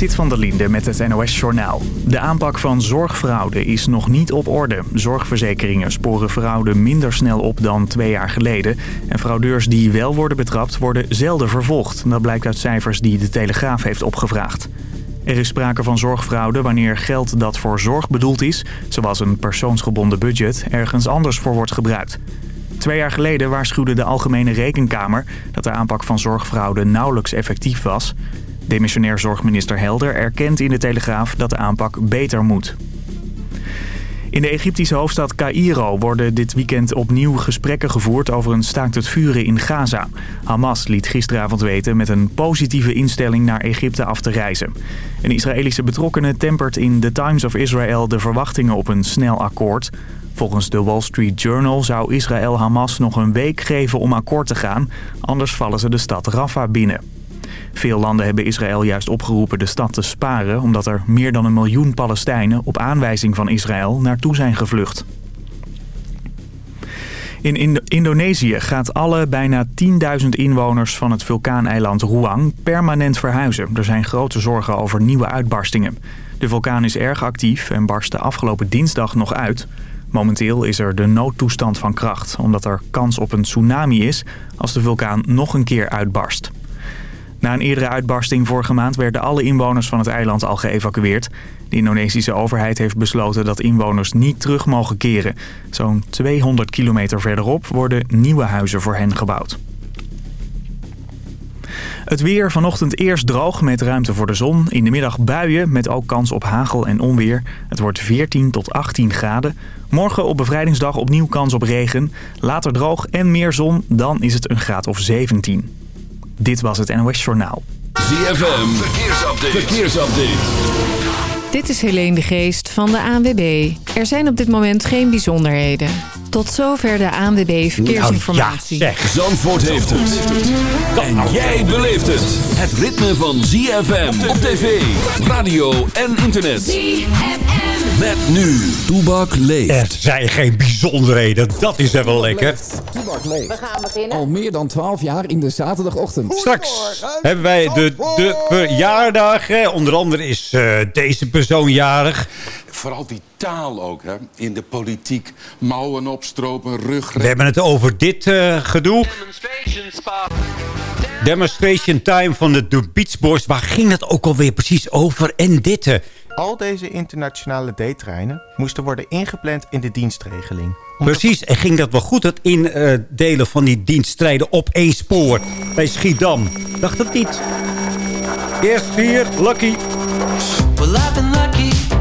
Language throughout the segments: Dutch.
Sit van der Linde met het NOS-journaal. De aanpak van zorgfraude is nog niet op orde. Zorgverzekeringen sporen fraude minder snel op dan twee jaar geleden. En fraudeurs die wel worden betrapt worden zelden vervolgd. Dat blijkt uit cijfers die de Telegraaf heeft opgevraagd. Er is sprake van zorgfraude wanneer geld dat voor zorg bedoeld is... zoals een persoonsgebonden budget, ergens anders voor wordt gebruikt. Twee jaar geleden waarschuwde de Algemene Rekenkamer... dat de aanpak van zorgfraude nauwelijks effectief was... Demissionair zorgminister Helder erkent in de Telegraaf dat de aanpak beter moet. In de Egyptische hoofdstad Cairo worden dit weekend opnieuw gesprekken gevoerd over een staakt het vuren in Gaza. Hamas liet gisteravond weten met een positieve instelling naar Egypte af te reizen. Een Israëlische betrokkenen tempert in The Times of Israel de verwachtingen op een snel akkoord. Volgens de Wall Street Journal zou Israël Hamas nog een week geven om akkoord te gaan, anders vallen ze de stad Rafah binnen. Veel landen hebben Israël juist opgeroepen de stad te sparen... omdat er meer dan een miljoen Palestijnen op aanwijzing van Israël naartoe zijn gevlucht. In Indonesië gaat alle bijna 10.000 inwoners van het vulkaaneiland Ruang permanent verhuizen. Er zijn grote zorgen over nieuwe uitbarstingen. De vulkaan is erg actief en barstte afgelopen dinsdag nog uit. Momenteel is er de noodtoestand van kracht, omdat er kans op een tsunami is als de vulkaan nog een keer uitbarst. Na een eerdere uitbarsting vorige maand werden alle inwoners van het eiland al geëvacueerd. De Indonesische overheid heeft besloten dat inwoners niet terug mogen keren. Zo'n 200 kilometer verderop worden nieuwe huizen voor hen gebouwd. Het weer vanochtend eerst droog met ruimte voor de zon. In de middag buien met ook kans op hagel en onweer. Het wordt 14 tot 18 graden. Morgen op bevrijdingsdag opnieuw kans op regen. Later droog en meer zon, dan is het een graad of 17. Dit was het NOS Journaal. ZFM, verkeersupdate. verkeersupdate. Dit is Helene de Geest van de ANWB. Er zijn op dit moment geen bijzonderheden. Tot zover de ANWB Verkeersinformatie. Nou, ja, Zandvoort heeft het. En jij beleeft het. Het ritme van ZFM op tv, radio en internet. ZFM. Met nu, Toebak leeft. Er zijn geen bijzonderheden, dat is even lekker. Toebak leeft. We gaan beginnen. Al meer dan 12 jaar in de zaterdagochtend. Straks hebben wij de, de verjaardag. Onder andere is uh, deze persoon jarig vooral die taal ook, hè? in de politiek. Mouwen opstropen, rug... We hebben het over dit uh, gedoe. Demonstration time van de, de Beach Boys. Waar ging het ook alweer precies over? En dit... Al deze internationale D-treinen moesten worden ingepland in de dienstregeling. Precies, en ging dat wel goed, het indelen uh, van die dienststrijden op één spoor bij Schiedam? Dacht het niet. Eerst hier, Lucky. Well, I've been lucky.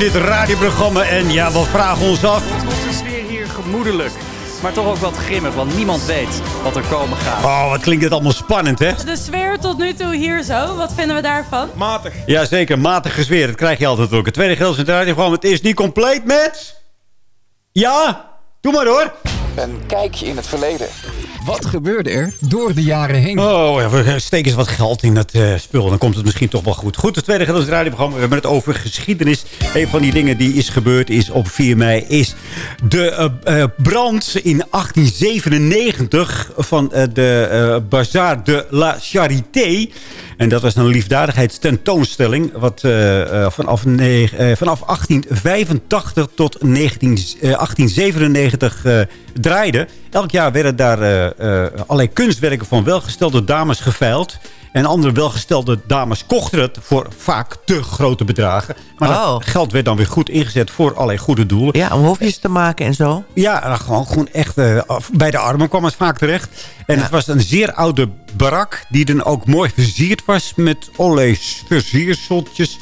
Dit radioprogramma. En ja, wat vragen ons af? Wordt de sfeer hier gemoedelijk? Maar toch ook wat grimmig, want niemand weet wat er komen gaat. Oh, wat klinkt dit allemaal spannend, hè? De sfeer tot nu toe hier zo, wat vinden we daarvan? Matig. Jazeker, matige sfeer. Dat krijg je altijd ook. Het tweede gedeelte van het radioprogramma. Het is niet compleet met... Ja, doe maar hoor. Een kijkje in het verleden. Wat gebeurde er door de jaren heen? Oh, we steken eens wat geld in dat uh, spul. Dan komt het misschien toch wel goed. Goed, het tweede gedeelte van het radioprogramma. We hebben het over geschiedenis. Een van die dingen die is gebeurd is op 4 mei... is de uh, uh, brand in 1897 van de Bazaar de la Charité... En dat was een liefdadigheidstentoonstelling... wat vanaf, vanaf 1885 tot 19, uh, 1897 draaide. Elk jaar werden daar allerlei kunstwerken van welgestelde dames geveild... En andere welgestelde dames kochten het voor vaak te grote bedragen. Maar oh. dat geld werd dan weer goed ingezet voor allerlei goede doelen. Ja, om hofjes te maken en zo. Ja, gewoon, gewoon echt uh, bij de armen kwam het vaak terecht. En ja. het was een zeer oude barak die dan ook mooi versierd was met allerlei versierseltjes.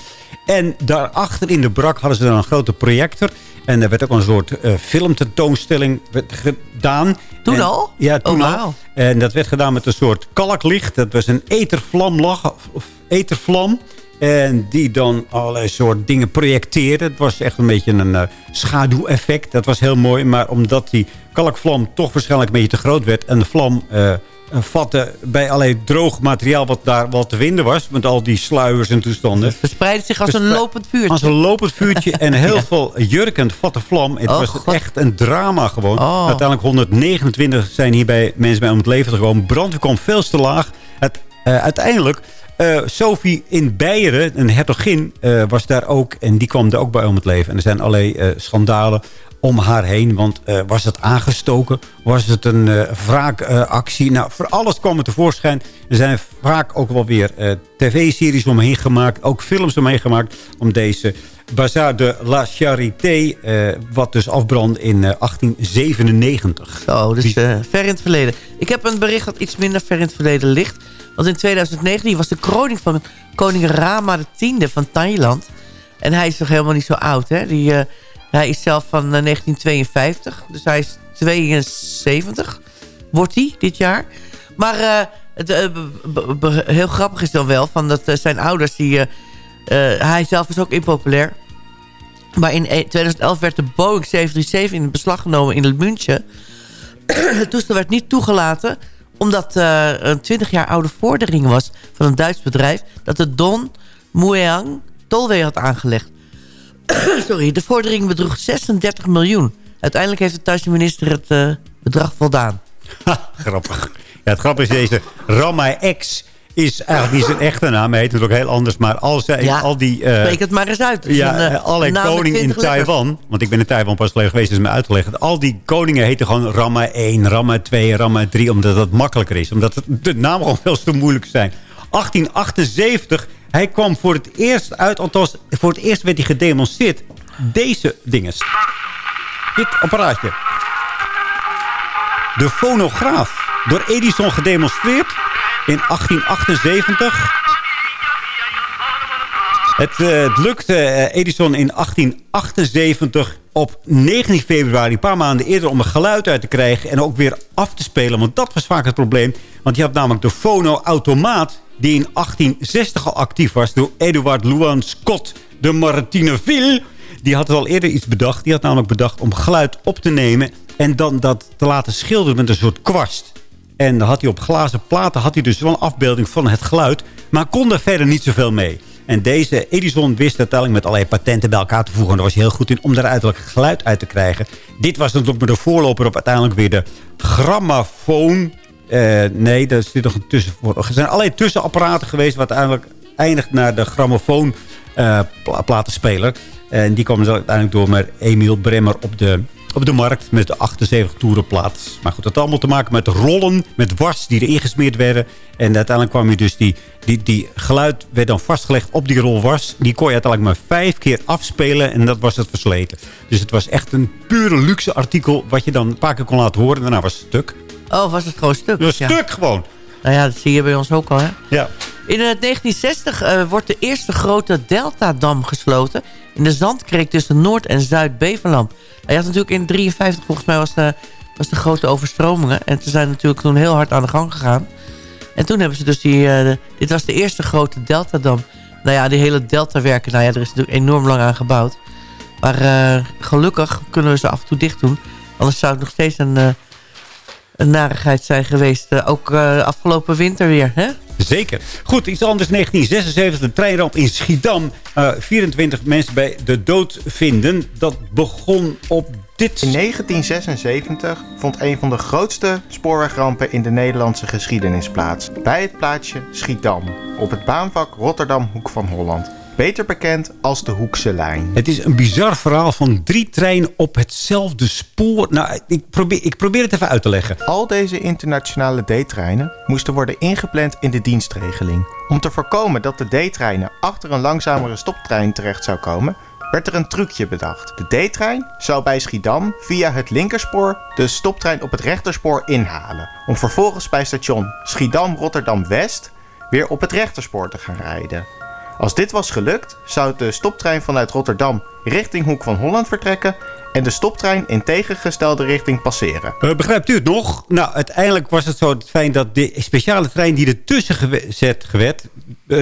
En daarachter in de barak hadden ze dan een grote projector. En er werd ook een soort uh, filmtentoonstelling gedaan. Toen en, al? Ja, toen oh, wow. al. En dat werd gedaan met een soort kalklicht. Dat was een etervlam, of etervlam. En die dan allerlei soort dingen projecteerde. Het was echt een beetje een uh, schaduweffect. Dat was heel mooi. Maar omdat die kalkvlam toch waarschijnlijk een beetje te groot werd... en de vlam uh, vatte bij allerlei droog materiaal wat daar wat te vinden was... met al die sluiers en toestanden. Het verspreidde zich als een lopend vuurtje. Als een lopend vuurtje en heel ja. veel jurkend vatte vlam. Het oh, was God. echt een drama gewoon. Oh. Uiteindelijk 129 zijn hierbij mensen bij om het leven gekomen. Brandweer kwam veel te laag. Het, uh, uiteindelijk... Uh, Sophie in Beieren, een hertogin, uh, was daar ook. En die kwam er ook bij om het leven. En er zijn allerlei uh, schandalen om haar heen. Want uh, was het aangestoken? Was het een uh, wraakactie? nou, voor alles kwam het tevoorschijn. Er zijn vaak ook wel weer uh, tv-series omheen gemaakt. Ook films omheen gemaakt. Om deze Bazaar de la Charité. wat dus afbrandde in 1897. Oh, dus ver in het verleden. Ik heb een bericht dat iets minder ver in het verleden ligt. Want in 2019 was de kroning van koning Rama X van Thailand. En hij is toch helemaal niet zo oud, hè? Die... Hij is zelf van 1952. Dus hij is 72. Wordt hij dit jaar. Maar uh, het, uh, heel grappig is dan wel... Van dat uh, zijn ouders... Die, hij zelf is ook impopulair. Maar in 2011 werd de Boeing 737 in beslag genomen in München. het toestel werd niet toegelaten... omdat een 20 jaar oude vordering was van een Duits bedrijf... dat de Don Mueang tolwee had aangelegd. Sorry, de vordering bedroeg 36 miljoen. Uiteindelijk heeft de Thaise minister het uh, bedrag voldaan. Ha, grappig. Ja, het grappige is deze Rama X is eigenlijk niet zijn echte naam. Hij heet het ook heel anders. Maar al, zij, ja, al die... Uh, spreek het maar eens uit. Ja, een, uh, alle koningen in Taiwan. Want ik ben in Taiwan pas geleden geweest. Dus me uit te leggen. Al die koningen heten gewoon Rama 1, Rama 2, Rama 3. Omdat het makkelijker is. Omdat het, de namen gewoon veel te moeilijk zijn. 1878 hij kwam voor het eerst uit, althans voor het eerst werd hij gedemonstreerd. Deze dingen. Dit apparaatje. De fonograaf. Door Edison gedemonstreerd in 1878. Het, uh, het lukte uh, Edison in 1878 op 19 februari, een paar maanden eerder... om een geluid uit te krijgen en ook weer af te spelen. Want dat was vaak het probleem. Want je had namelijk de fonoautomaat die in 1860 al actief was... door Eduard Louan Scott de Martineville. Die had al eerder iets bedacht. Die had namelijk bedacht om geluid op te nemen... en dan dat te laten schilderen met een soort kwast. En dan had hij op glazen platen had hij dus wel een afbeelding van het geluid... maar kon er verder niet zoveel mee. En deze Edison wist uiteindelijk met allerlei patenten bij elkaar te voegen. En daar was hij heel goed in om daar uiterlijk geluid uit te krijgen. Dit was natuurlijk met de voorloper op uiteindelijk weer de grammofoon. Uh, nee, daar zit nog een tussenvoor. Er zijn allerlei tussenapparaten geweest... wat uiteindelijk eindigt naar de grammofoon uh. En die kwam uiteindelijk door met Emiel Bremmer op de, op de markt... met de 78 toerenplaat. Maar goed, dat had allemaal te maken met rollen, met was die erin gesmeerd werden. En uiteindelijk kwam je dus die, die, die geluid werd dan vastgelegd op die rol was. Die kon je uiteindelijk maar vijf keer afspelen en dat was het versleten. Dus het was echt een pure luxe artikel... wat je dan een paar keer kon laten horen en daarna was het stuk. Oh, was het gewoon stuk? Een ja. stuk gewoon. Nou ja, dat zie je bij ons ook al, hè? Ja. In 1960 uh, wordt de eerste grote Delta-dam gesloten... in de Zandkreek tussen Noord- en Zuid-Beverland. Je had natuurlijk in 1953 volgens mij was de, was de grote overstromingen. En ze zijn natuurlijk toen heel hard aan de gang gegaan. En toen hebben ze dus die... Uh, dit was de eerste grote Delta-dam. Nou ja, die hele Delta-werken, nou ja, er is natuurlijk enorm lang aan gebouwd. Maar uh, gelukkig kunnen we ze af en toe dicht doen. Anders zou het nog steeds een, een narigheid zijn geweest. ook afgelopen winter weer, hè? Zeker. Goed, iets anders. 1976, een treinramp in Schiedam. 24 mensen bij de dood vinden. Dat begon op dit... In 1976 vond een van de grootste spoorwegrampen in de Nederlandse geschiedenis plaats. Bij het plaatsje Schiedam. Op het baanvak Rotterdam Hoek van Holland. Beter bekend als de Hoekse Lijn. Het is een bizar verhaal van drie treinen op hetzelfde spoor. Nou, ik probeer, ik probeer het even uit te leggen. Al deze internationale D-treinen moesten worden ingepland in de dienstregeling. Om te voorkomen dat de D-treinen achter een langzamere stoptrein terecht zou komen werd er een trucje bedacht. De D-trein zou bij Schiedam via het linkerspoor de stoptrein op het rechterspoor inhalen. Om vervolgens bij station Schiedam-Rotterdam-West weer op het rechterspoor te gaan rijden. Als dit was gelukt, zou de stoptrein vanuit Rotterdam richting Hoek van Holland vertrekken en de stoptrein in tegengestelde richting passeren. Uh, begrijpt u het nog? Nou, uiteindelijk was het zo fijn dat de speciale trein die ertussen gezet werd,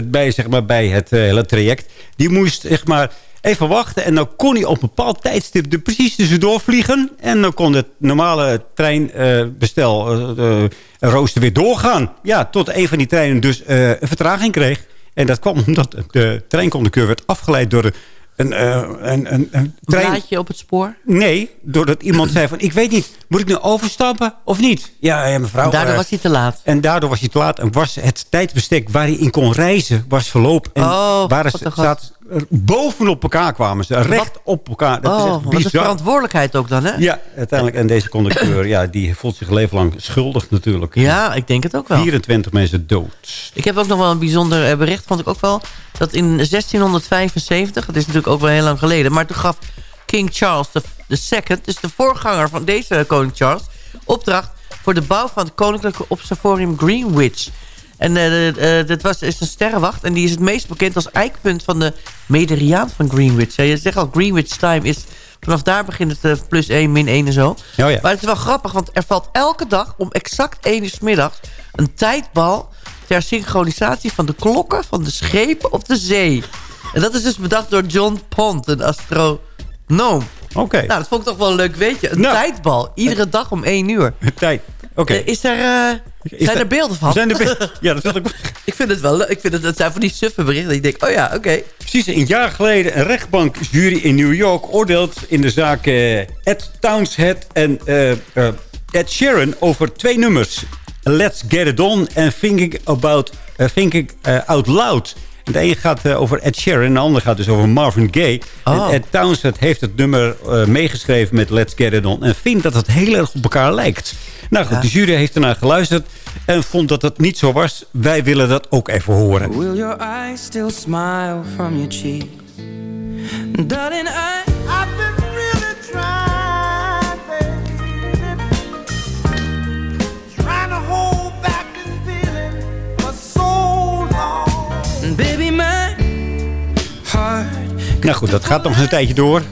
bij, zeg maar, bij het uh, hele traject, die moest zeg maar, even wachten. En dan kon hij op een bepaald tijdstip er precies tussendoor vliegen. En dan kon het normale treinbestel uh, rooster weer doorgaan. Ja, tot een van die treinen dus een vertraging kreeg. En dat kwam omdat de treinconducteur werd afgeleid door een, uh, een, een, een trein... op het spoor? Nee, doordat iemand zei van... ik weet niet, moet ik nu overstappen of niet? Ja, ja mevrouw. En daardoor uh, was hij te laat? En daardoor was hij te laat. En was het tijdbestek waar hij in kon reizen, was verlopen. En oh, waren ze, zat, bovenop elkaar kwamen ze. Recht wat? op elkaar. Dat oh, is echt wat is verantwoordelijkheid ook dan, hè? Ja, uiteindelijk. En deze conducteur, ja, die voelt zich leven lang schuldig natuurlijk. Ja, ik denk het ook wel. 24 mensen dood. Ik heb ook nog wel een bijzonder bericht, vond ik ook wel. Dat in 1675, dat is natuurlijk ook wel heel lang geleden... maar toen gaf King Charles II, dus de voorganger van deze koning Charles... opdracht voor de bouw van het koninklijke observatorium Greenwich... En uh, uh, dit was, is een sterrenwacht. En die is het meest bekend als eikpunt van de meridiaan van Greenwich. Je zegt al, Greenwich time is... Vanaf daar begint het plus 1, min 1 en zo. Oh ja. Maar het is wel grappig, want er valt elke dag om exact 1 uur s middags... een tijdbal ter synchronisatie van de klokken van de schepen op de zee. En dat is dus bedacht door John Pond, een astronoom. Oké. Nou, dat vond ik toch wel een leuk weetje. Een nou. tijdbal, iedere dag om 1 uur. Tijd, Uh, is er... Zijn er beelden van? Zijn er beelden? Ja, dat wil ik... ik vind het wel leuk. Ik vind het, dat zijn van die suffe berichten. Ik denk, oh ja, oké. Precies, een jaar geleden een rechtbankjury in New York oordeelt in de zaak uh, Ed Townsend en uh, Ed Sheeran over twee nummers. Let's Get It On en Thinking, about, thinking Out Loud. En de een gaat over Ed Sheeran en de ander gaat dus over Marvin Gaye. Oh. En Ed Townsend heeft het nummer meegeschreven met Let's Get It On. En vindt dat het heel erg op elkaar lijkt. Nou goed, de jury heeft ernaar geluisterd en vond dat het niet zo was. Wij willen dat ook even horen. Will your eyes still smile from your cheeks? Darling, I, I've been Nou goed, dat gaat nog een tijdje door.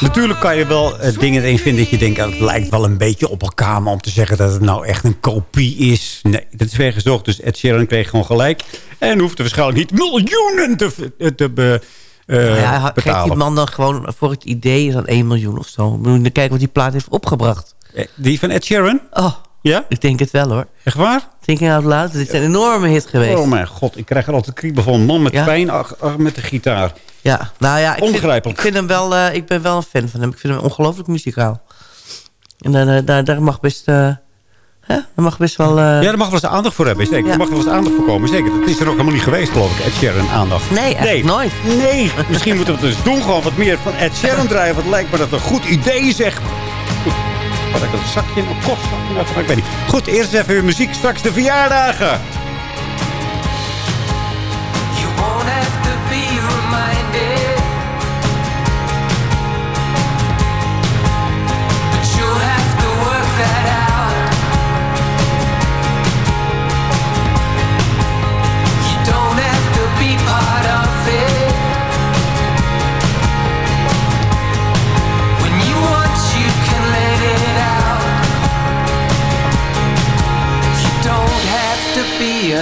Natuurlijk kan je wel uh, dingen erin vinden dat je denkt... Het lijkt wel een beetje op elkaar... maar om te zeggen dat het nou echt een kopie is... nee, dat is vergezocht. Dus Ed Sheeran kreeg gewoon gelijk. En hoefde waarschijnlijk niet miljoenen te, te be, uh, ja, betalen. Geeft die man dan gewoon voor het idee dan 1 miljoen of zo? We moeten kijken wat die plaat heeft opgebracht. Eh, die van Ed Sheeran? Oh, ja? ik denk het wel hoor. Echt waar? Thinking Out Loud, dit is een enorme hit geweest. Oh mijn god, ik krijg er altijd kriebel van. Man met ja? pijn met de gitaar. Ja, nou ja, ik. Vind, ik, vind hem wel, uh, ik ben wel een fan van hem. Ik vind hem ongelooflijk muzikaal. En uh, daar, daar mag best... Uh, hè? Daar mag best wel... Ja, daar mag wel eens aandacht voor hebben. Zeker. Ja. Daar mag wel eens aandacht voor komen. Zeker. Dat is er ook helemaal niet geweest, geloof ik. Ed Sheeran aandacht. Nee, nee. nooit. Nee. Misschien moeten we het dus doen. Gewoon wat meer van Ed Sheeran draaien. Wat lijkt me dat een goed idee, zeg. Wat ik een zakje, een kort zakje. Ik weet niet. Goed, eerst even weer muziek. Straks de verjaardagen.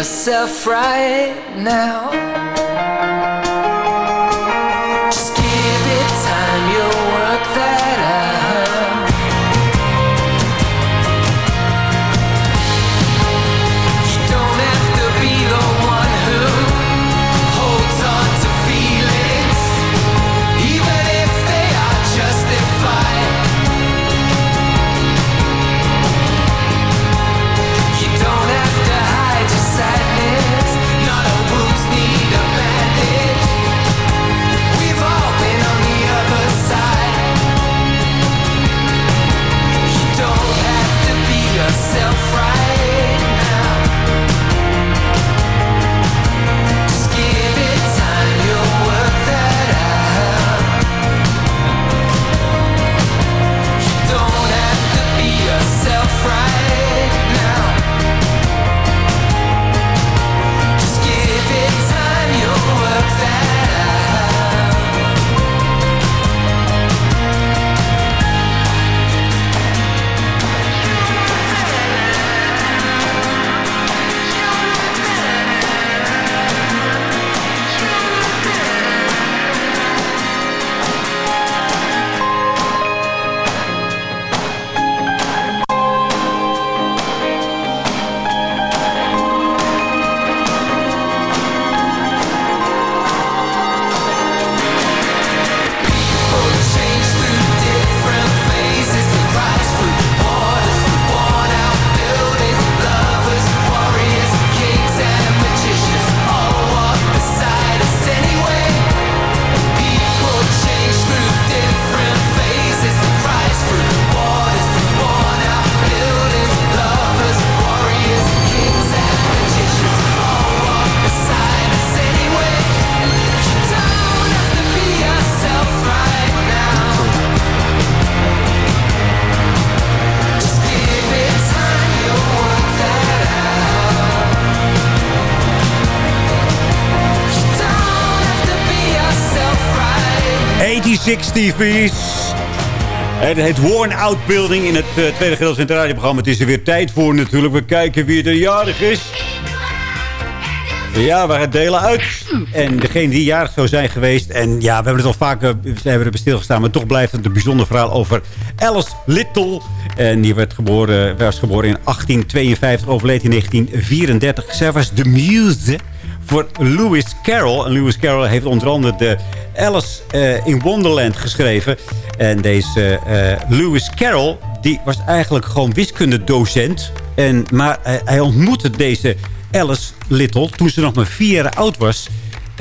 Yourself right now. 86 TV's. Het heet Worn Out Building in het eh, tweede gedeelte van het radioprogramma. Het is er weer tijd voor natuurlijk. We kijken wie er jarig is. Ja, we gaan delen uit. En degene die jarig zou zijn geweest. En ja, we hebben het al vaker we hebben erbij stilgestaan. Maar toch blijft het een bijzonder verhaal over Alice Little. En die werd geboren, was geboren in 1852, overleed in 1934. Zij de muse voor Lewis Carroll. En Lewis Carroll heeft onder andere de Alice eh, in Wonderland geschreven. En deze eh, Lewis Carroll, die was eigenlijk gewoon wiskundedocent. En, maar eh, hij ontmoette deze Alice Little toen ze nog maar vier jaar oud was.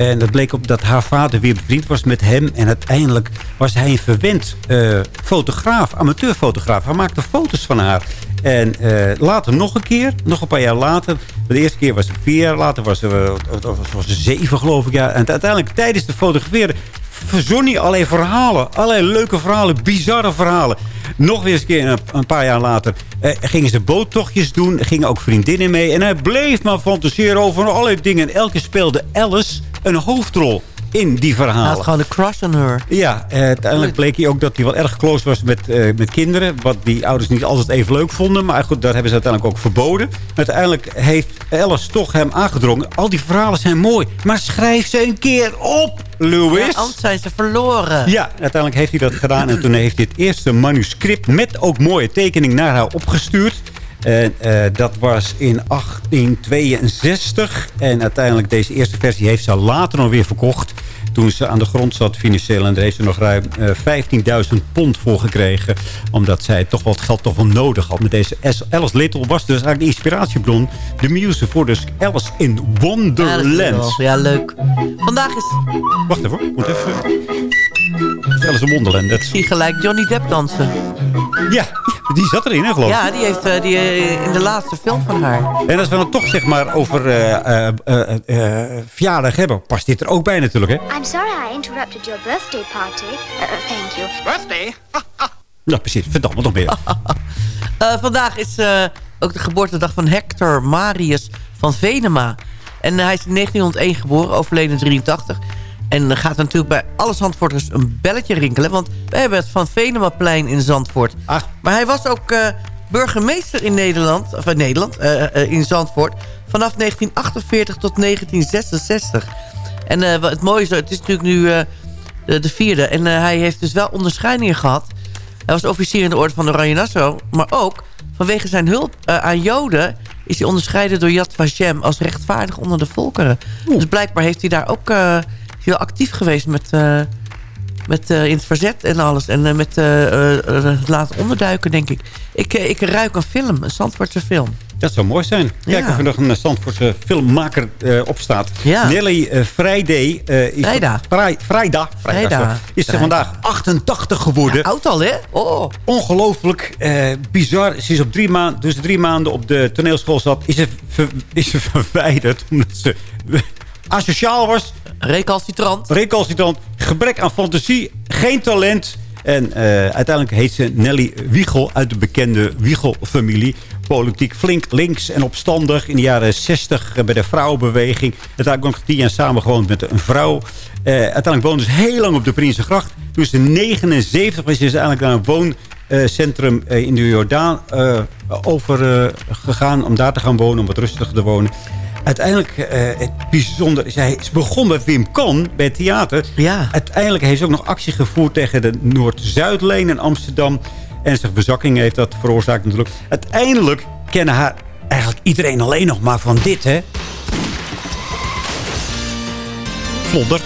En dat bleek op dat haar vader weer bevriend was met hem. En uiteindelijk was hij een verwend eh, fotograaf, amateurfotograaf. Hij maakte foto's van haar. En eh, later nog een keer, nog een paar jaar later. De eerste keer was ze vier jaar, later was ze, eh, was, was ze zeven geloof ik. Ja. En uiteindelijk tijdens de fotograferen verzon hij allerlei verhalen. Allerlei leuke verhalen, bizarre verhalen. Nog weer eens een keer een, paar jaar later eh, gingen ze boottochtjes doen. Gingen ook vriendinnen mee. En hij bleef maar fantaseren over allerlei dingen. En elke speelde Alice een hoofdrol in die verhalen. Hij had gewoon een crush on her. Ja, eh, uiteindelijk bleek hij ook dat hij wel erg close was met, eh, met kinderen. Wat die ouders niet altijd even leuk vonden. Maar goed, dat hebben ze uiteindelijk ook verboden. Uiteindelijk heeft Alice toch hem aangedrongen. Al die verhalen zijn mooi. Maar schrijf ze een keer op, Louis. Ja, anders zijn ze verloren. Ja, uiteindelijk heeft hij dat gedaan. En toen heeft hij het eerste manuscript met ook mooie tekening naar haar opgestuurd. En eh, dat was in 1862. En uiteindelijk deze eerste versie heeft ze later nog weer verkocht. Toen ze aan de grond zat financieel. En daar heeft ze nog ruim eh, 15.000 pond voor gekregen. Omdat zij toch wat geld toch wel nodig had. Met deze Alice Little was dus eigenlijk de inspiratiebron. De muse voor dus Alice in Wonderland. Ja, leuk. Vandaag is... Wacht even, moet even... Alice in Wonderland. Dat... Ik zie gelijk Johnny Depp dansen. Ja, die zat erin, hè, geloof ik. Ja, die heeft uh, die, uh, in de laatste film van haar. En als we dan toch zeg maar over uh, verjaardag hebben, past dit er ook bij natuurlijk, hè? I'm sorry I interrupted your birthday party. Uh, thank you. Birthday? ja, precies. Verdamme nog meer. vandaag is ook de geboortedag van Hector Marius van Venema. En hij is in 1901 geboren, overleden in 83. En dan gaat natuurlijk bij alle Zandvoorters een belletje rinkelen. Want we hebben het Van Venemaplein in Zandvoort. Ach. Maar hij was ook uh, burgemeester in Nederland, of in Nederland, uh, uh, in Zandvoort... vanaf 1948 tot 1966. En eh, het mooie is, het is natuurlijk nu eh, de, de vierde. En eh, hij heeft dus wel onderscheidingen gehad. Hij was officier in de orde van de Oranje Nassau. Maar ook vanwege zijn hulp eh, aan Joden... is hij onderscheiden door Yad Vashem als rechtvaardig onder de volkeren. Dus blijkbaar heeft hij daar ook eh, heel actief geweest met... eh, met, eh, in het verzet en alles. En eh, met het laten onderduiken, denk ik. Ik, ik ruik een film, een Zandvoortse film. Dat zou mooi zijn. Kijk Ja. of er nog een Zandvoortse filmmaker eh op staat. Ja. Nelly eh Friday. eh, is Vrijda. Vrij, Vrijda. Vrijda, Vrijda. sorry. Is ze vandaag 88 geworden. Oud al, hè? Oh. Ongelooflijk bizar. Ze is op drie maanden, dus drie maanden op de toneelschool zat. Is ze, ver- is ze verwijderd omdat ze asociaal was. Recalcitrant. Recalcitrant. Gebrek aan fantasie. Geen talent. En eh, uiteindelijk heet ze Nelly Wiegel uit de bekende Wiegel-familie. Politiek flink links en opstandig. In de jaren 60 bij de vrouwenbeweging. Uiteindelijk nog tien jaar samen gewoond met een vrouw. Eh, uiteindelijk woonde ze heel lang op de Prinsengracht. Toen ze 79 was, is ze eigenlijk naar een wooncentrum eh, in de Jordaan eh, overgegaan. om daar te gaan wonen, om wat rustiger te wonen. Uiteindelijk, eh, het bijzonder is, hij ze begon bij Wim Kan, bij het theater. Ja. Uiteindelijk heeft ze ook nog actie gevoerd tegen de Noord-Zuidleen in Amsterdam. En zijn verzakking heeft dat veroorzaakt natuurlijk. Uiteindelijk kennen haar eigenlijk iedereen alleen nog maar van dit, hè? Vlodder.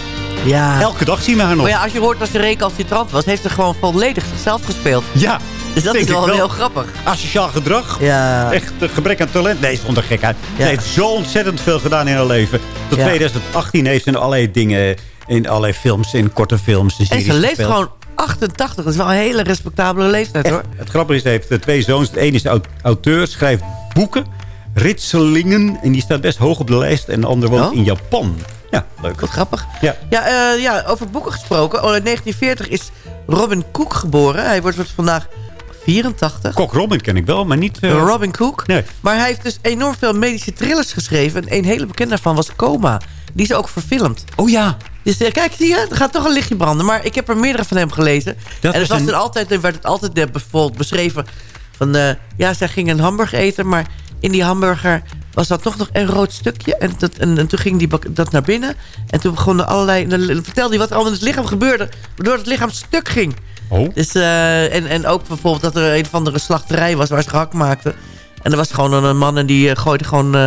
Ja. Elke dag zien we haar nog. Maar ja, als je hoort dat ze recalcitrant was... heeft ze gewoon volledig zichzelf gespeeld. Ja, Dus dat denk is wel, wel. heel grappig. Asociaal gedrag. Ja. Echt een gebrek aan talent. Nee, zonder gekheid. Ja. Ze heeft zo ontzettend veel gedaan in haar leven. Tot Ja. 2018 heeft ze in allerlei dingen... in allerlei films, in korte films... en ze leeft gespeeld. gewoon 88. Dat is wel een hele respectabele leeftijd, hoor. Het grappige is, hij heeft eh, twee zoons. De ene is aut- auteur, schrijft boeken. Ritselingen. En die staat best hoog op de lijst. En de andere woont Oh. in Japan. Ja, leuk. Wat grappig. Ja. Ja, eh, ja, over boeken gesproken. Oh, in 1940 is Robin Cook geboren. Hij wordt wordt vandaag 84. Kok Robin ken ik wel, maar niet... eh, Robin Cook. Nee. Maar hij heeft dus enorm veel medische thrillers geschreven. En een hele bekende daarvan was Coma. Die is ook verfilmd. Oh ja. Dus eh, kijk, zie je, er gaat toch een lichtje branden. Maar ik heb er meerdere van hem gelezen. Dat en het was een- er altijd, er werd het altijd eh, bijvoorbeeld beschreven... van ja, zij ging een hamburger eten... maar in die hamburger was dat toch nog een rood stukje. En, dat, en, en toen ging die, dat naar binnen. En toen begonnen allerlei... en dan vertelde hij wat er allemaal in het lichaam gebeurde... waardoor het lichaam stuk ging. Oh. Dus, eh, en, en ook bijvoorbeeld dat er een of andere slachterij was... waar ze gehakt maakten. En er was gewoon een man en die eh, gooide gewoon... eh,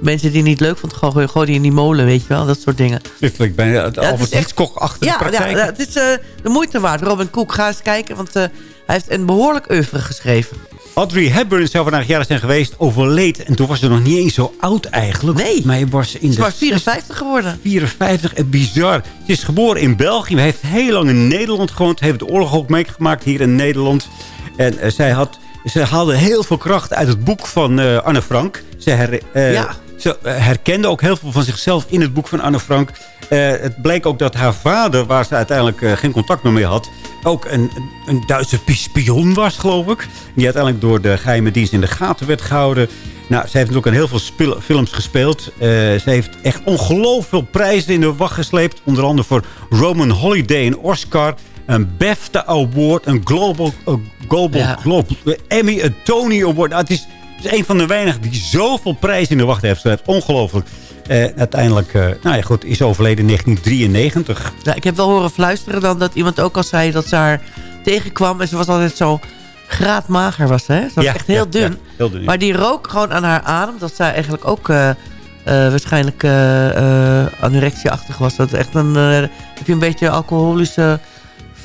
mensen die niet leuk vonden, gewoon gooide in die molen, weet je wel. Dat soort dingen. Dit klinkt bijna het Ja, Albert echt- Hitchcock achter de Ja, praktijk. ja, het is de moeite waard. Robin Cook, ga eens kijken, want hij heeft een behoorlijk oeuvre geschreven. Audrey Hepburn zou vandaag jaren zijn geweest, overleed. En toen was ze nog niet eens zo oud eigenlijk. Nee. Maar hij was in Ze de maar 54 geworden. 54 en bizar. Ze is geboren in België. maar heeft heel lang in Nederland gewoond. Heeft de oorlog ook meegemaakt hier in Nederland. En eh, zij had, ze haalde heel veel kracht uit het boek van eh, Anne Frank. Ze, her, eh, Ja. Ze eh, herkende ook heel veel van zichzelf in het boek van Anne Frank. Eh, het bleek ook dat haar vader, waar ze uiteindelijk eh, geen contact meer mee had... ook een, een, Duitse spion was, geloof ik. Die uiteindelijk door de geheime dienst in de gaten werd gehouden. Nou, ze heeft natuurlijk aan heel veel films gespeeld. Ze heeft echt ongelooflijk veel prijzen in de wacht gesleept. Onder andere voor Roman Holiday, een Oscar, een BAFTA Award, een Global, Global, Ja. Global Emmy, een Tony Award. Nou, het, is, is een van de weinigen die zoveel prijzen in de wacht heeft gesleept. Ongelooflijk. Eh, uiteindelijk, eh, nou ja, goed, is overleden in 1993. Ja, ik heb wel horen fluisteren dan dat iemand ook al zei dat ze haar tegenkwam. En ze was altijd zo graadmager was hè? Ze was Ja, echt heel ja, dun. ja, heel dun. Maar die rook gewoon aan haar adem. Dat zij eigenlijk ook eh, waarschijnlijk anorexia-achtig was. Dat is echt een, heb je een beetje alcoholische,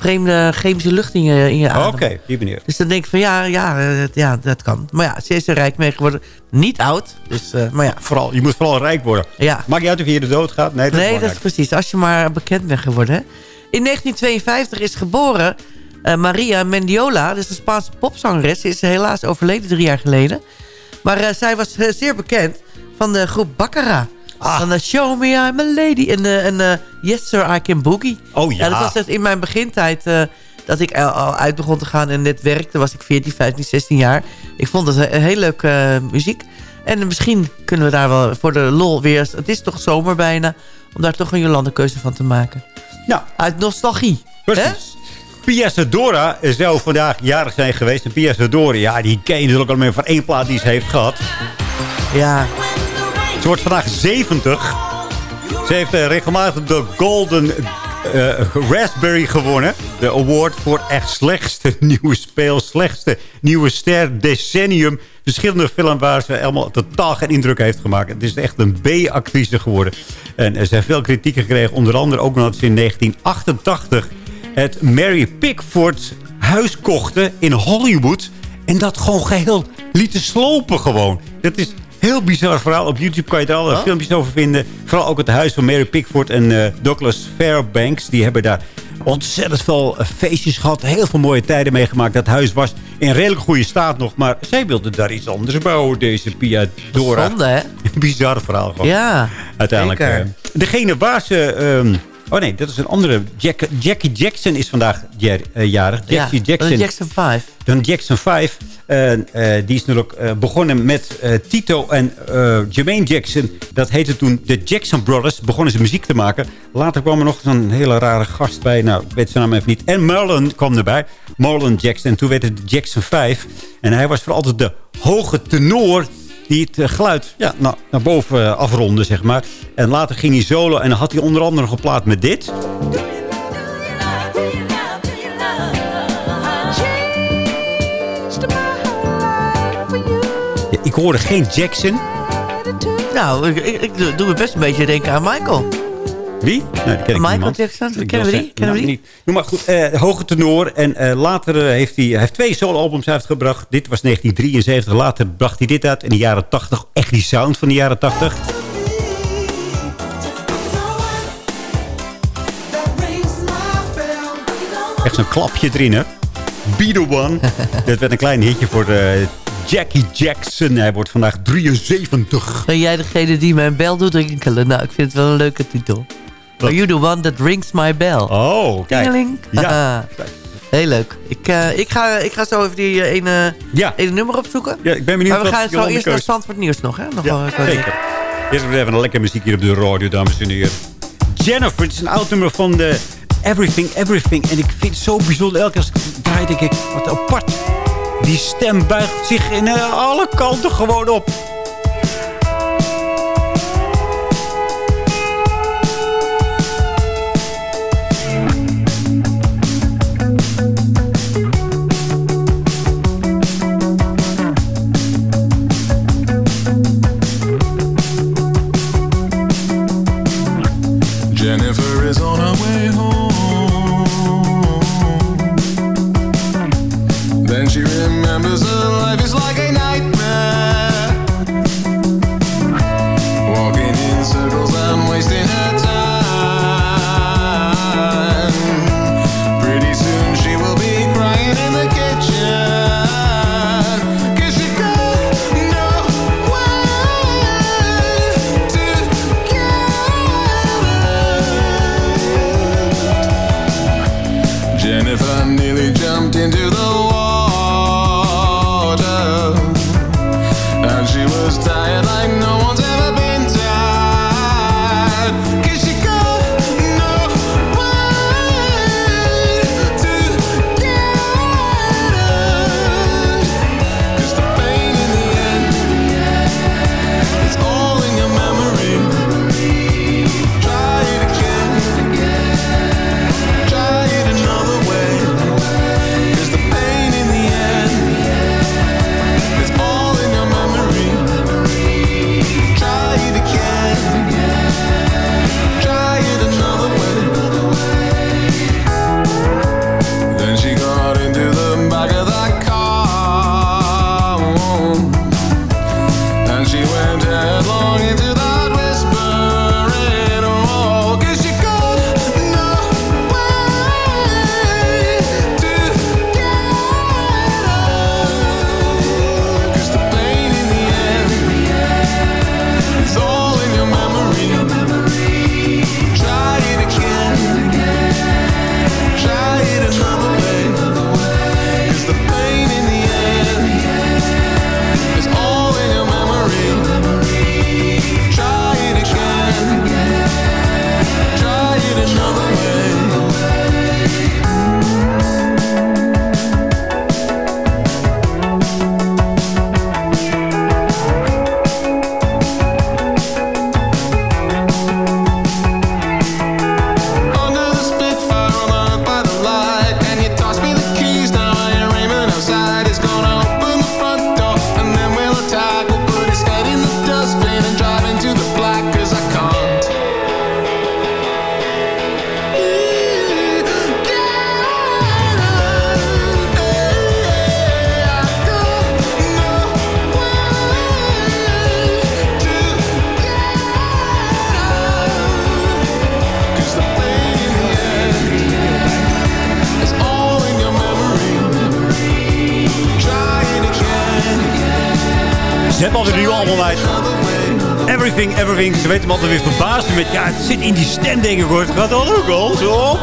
vreemde chemische lucht in je, in je adem. Oké, die meneer. Dus dan denk ik van ja, ja, ja, dat kan. Maar ja, ze is er rijk mee geworden. Niet oud. Dus, eh, maar ja. Vooral, je moet vooral rijk worden. Ja. Maakt niet uit of je hier de dood gaat. Nee, dat is Nee, dat is precies. Als je maar bekend bent geworden. Hè? In 1952 is geboren eh, Maria Mendiola. Dat is een Spaanse popzangeres. Ze is helaas overleden drie jaar geleden. Maar eh, zij was zeer bekend van de groep Baccara. Ah. Van de Show Me I'm a Lady. En, eh, en eh, Yes Sir I Can Boogie. Oh ja. dat was dus in mijn begintijd... eh, dat ik al, uit begon te gaan en net werkte. Was ik 14, 15, 16 jaar. Ik vond het een, heel leuke muziek. En misschien kunnen we daar wel voor de lol weer... Het is toch zomer bijna. Om daar toch een Jolande keuze van te maken. Ja. Uit nostalgie. Hè? Precies. Pia Sedora zou vandaag jarig zijn geweest. En Pia Sedora, ja, die ken je natuurlijk al meer van één plaat die ze heeft gehad. Ja. Ze wordt vandaag 70. Ze heeft eh, regelmatig de Golden eh, Raspberry gewonnen. De award voor echt slechtste nieuwe speel, slechtste nieuwe ster, decennium. Verschillende films waar ze helemaal totaal geen indruk heeft gemaakt. Het is echt een B-actrice geworden. En er zijn veel kritiek gekregen. Onder andere ook omdat ze in 1988 het Mary Pickford huis kochten in Hollywood. En dat gewoon geheel lieten slopen gewoon. Dat is heel bizar verhaal. Op YouTube kan je er alle filmpjes over vinden. Vooral ook het huis van Mary Pickford en eh, Douglas Fairbanks. Die hebben daar ontzettend veel eh, feestjes gehad. Heel veel mooie tijden meegemaakt. Dat huis was in redelijk goede staat nog. Maar zij wilde daar iets anders bouwen, deze Pia Dora. Zonde, hè? Bizar verhaal gewoon. Ja, Uiteindelijk. eh, degene waar ze... ehm, oh nee, dat is een andere. Jack, Jackie Jackson is vandaag jer- eh, jarig. Jackie ja, Jackson. Jackson 5. Dan Jackson 5. En, eh, die is natuurlijk eh, begonnen met eh, Tito en eh, Jermaine Jackson. Dat heette toen de Jackson Brothers. Begonnen ze muziek te maken. Later kwam er nog zo'n hele rare gast bij. Nou, ik weet zijn naam even niet. En Marlon kwam erbij. Marlon Jackson. En toen werd het Jackson 5. En hij was voor altijd de hoge tenor die het eh, geluid ja, nou, naar boven eh, afronde, zeg maar. En later ging hij solo en dan had hij onder andere geplaat met dit. Ik hoorde geen Jackson. Nou, ik, ik, doe me best een beetje denken aan Michael. Wie? Nee, die ken ik Michael niemand. Jackson? Ik Kennen we die? zeggen, Kennen we nou, die? niet. Noem maar goed, eh, hoge tenor. En eh, later eh, heeft hij, hij heeft twee soloalbums uitgebracht. Dit was 1973. Later bracht hij dit uit in de jaren 80. Echt die sound van de jaren 80. Echt zo'n klapje erin, hè? Be the one. Dit werd een klein hitje voor eh, Jackie Jackson. Hij wordt vandaag 73. Ben jij degene die mijn bel doet rinkelen? Nou, ik vind het wel een leuke titel. Are you the one that rings my bell? Oh, kijk. Ja. Heel leuk. Ik, eh, ik, ga, ik ga zo even die eh, ene, Ja. ene nummer opzoeken. Ja, ik ben benieuwd maar we gaan zo eerst naar Zandvoort Nieuws nog, hè? Nog Ja, wel even- zeker. Eerst even een lekker muziek hier op de radio, dames en heren. Jennifer, het is een oud nummer van de Everything Everything. En ik vind het zo bijzonder. Elke keer als ik draai, denk ik, wat apart. Die stem buigt zich in eh, alle kanten gewoon op. Everything, everything. Ze weten me altijd weer verbazen met... Ja, het zit in die stem, denk ik hoor. Het gaat alle kanten op.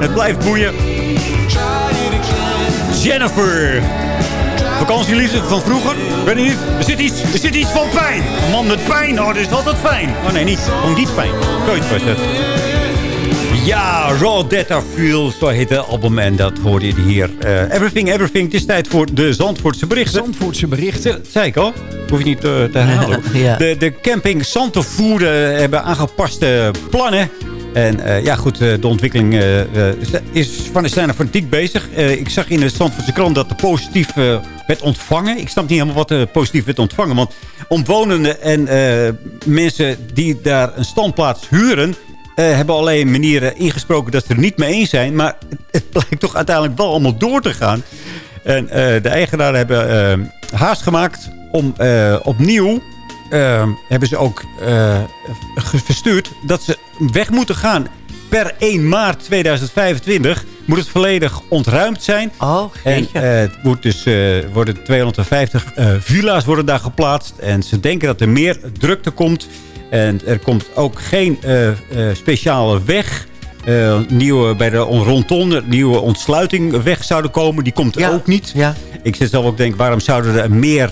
Het blijft boeien. Jennifer. Vakantieliefde van vroeger. Weet je niet? Er zit iets, er zit iets van pijn. Een man met pijn. Oh, dat is altijd fijn. Oh nee, niet. Gewoon niet pijn. Zoiets was het. Ja, Raw Data Feel, zo heet het album. En dat hoorde je hier. Eh, everything, Everything. Het is tijd voor de Zandvoortse berichten. Zandvoortse berichten. Dat zei ik al. Hoef je niet eh, te herhalen. Ja. de, de camping Santovoerder hebben aangepaste plannen. En eh, ja, goed, eh, de ontwikkeling is van de zijn fanatiek bezig. Ik zag in de Zandvoortse krant dat er positief werd ontvangen. Ik snap niet helemaal wat er positief werd ontvangen. Want omwonenden en mensen die daar een standplaats huren... hebben alleen manieren ingesproken dat ze er niet mee eens zijn. Maar het, blijkt toch uiteindelijk wel allemaal door te gaan. En de eigenaren hebben haast gemaakt om eh, opnieuw... eh, hebben ze ook eh, verstuurd dat ze weg moeten gaan. Per 1 maart 2025 moet het volledig ontruimd zijn. Oh, En het wordt dus, worden 250 eh, villa's worden daar geplaatst. En ze denken dat er meer drukte komt. En er komt ook geen speciale weg. Eh, nieuwe, bij de rondom nieuwe ontsluitingweg zouden komen. Die komt er Ja. ook niet. Ja. Ik zit zelf ook denk, waarom zouden er meer,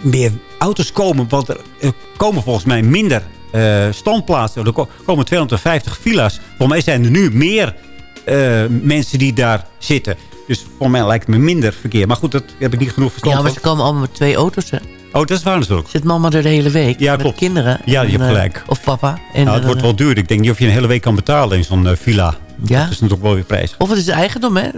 meer auto's komen? Want er eh, komen volgens mij minder eh, standplaatsen. Er ko- komen 250 villa's. Volgens mij zijn er nu meer eh, mensen die daar zitten. Dus voor mij lijkt het me minder verkeer. Maar goed, dat heb ik niet genoeg verstand Ja, maar ze komen allemaal met twee auto's, hè. Oh, dat is waar natuurlijk. Zit mama er de hele week Ja, met klopt. kinderen. Ja, je hebt eh, gelijk. Of papa. En, nou, het eh, wordt wel duur. Ik denk niet of je een hele week kan betalen in zo'n eh, villa. Ja. Dat is natuurlijk wel weer prijzig. Of het is eigendom, hè.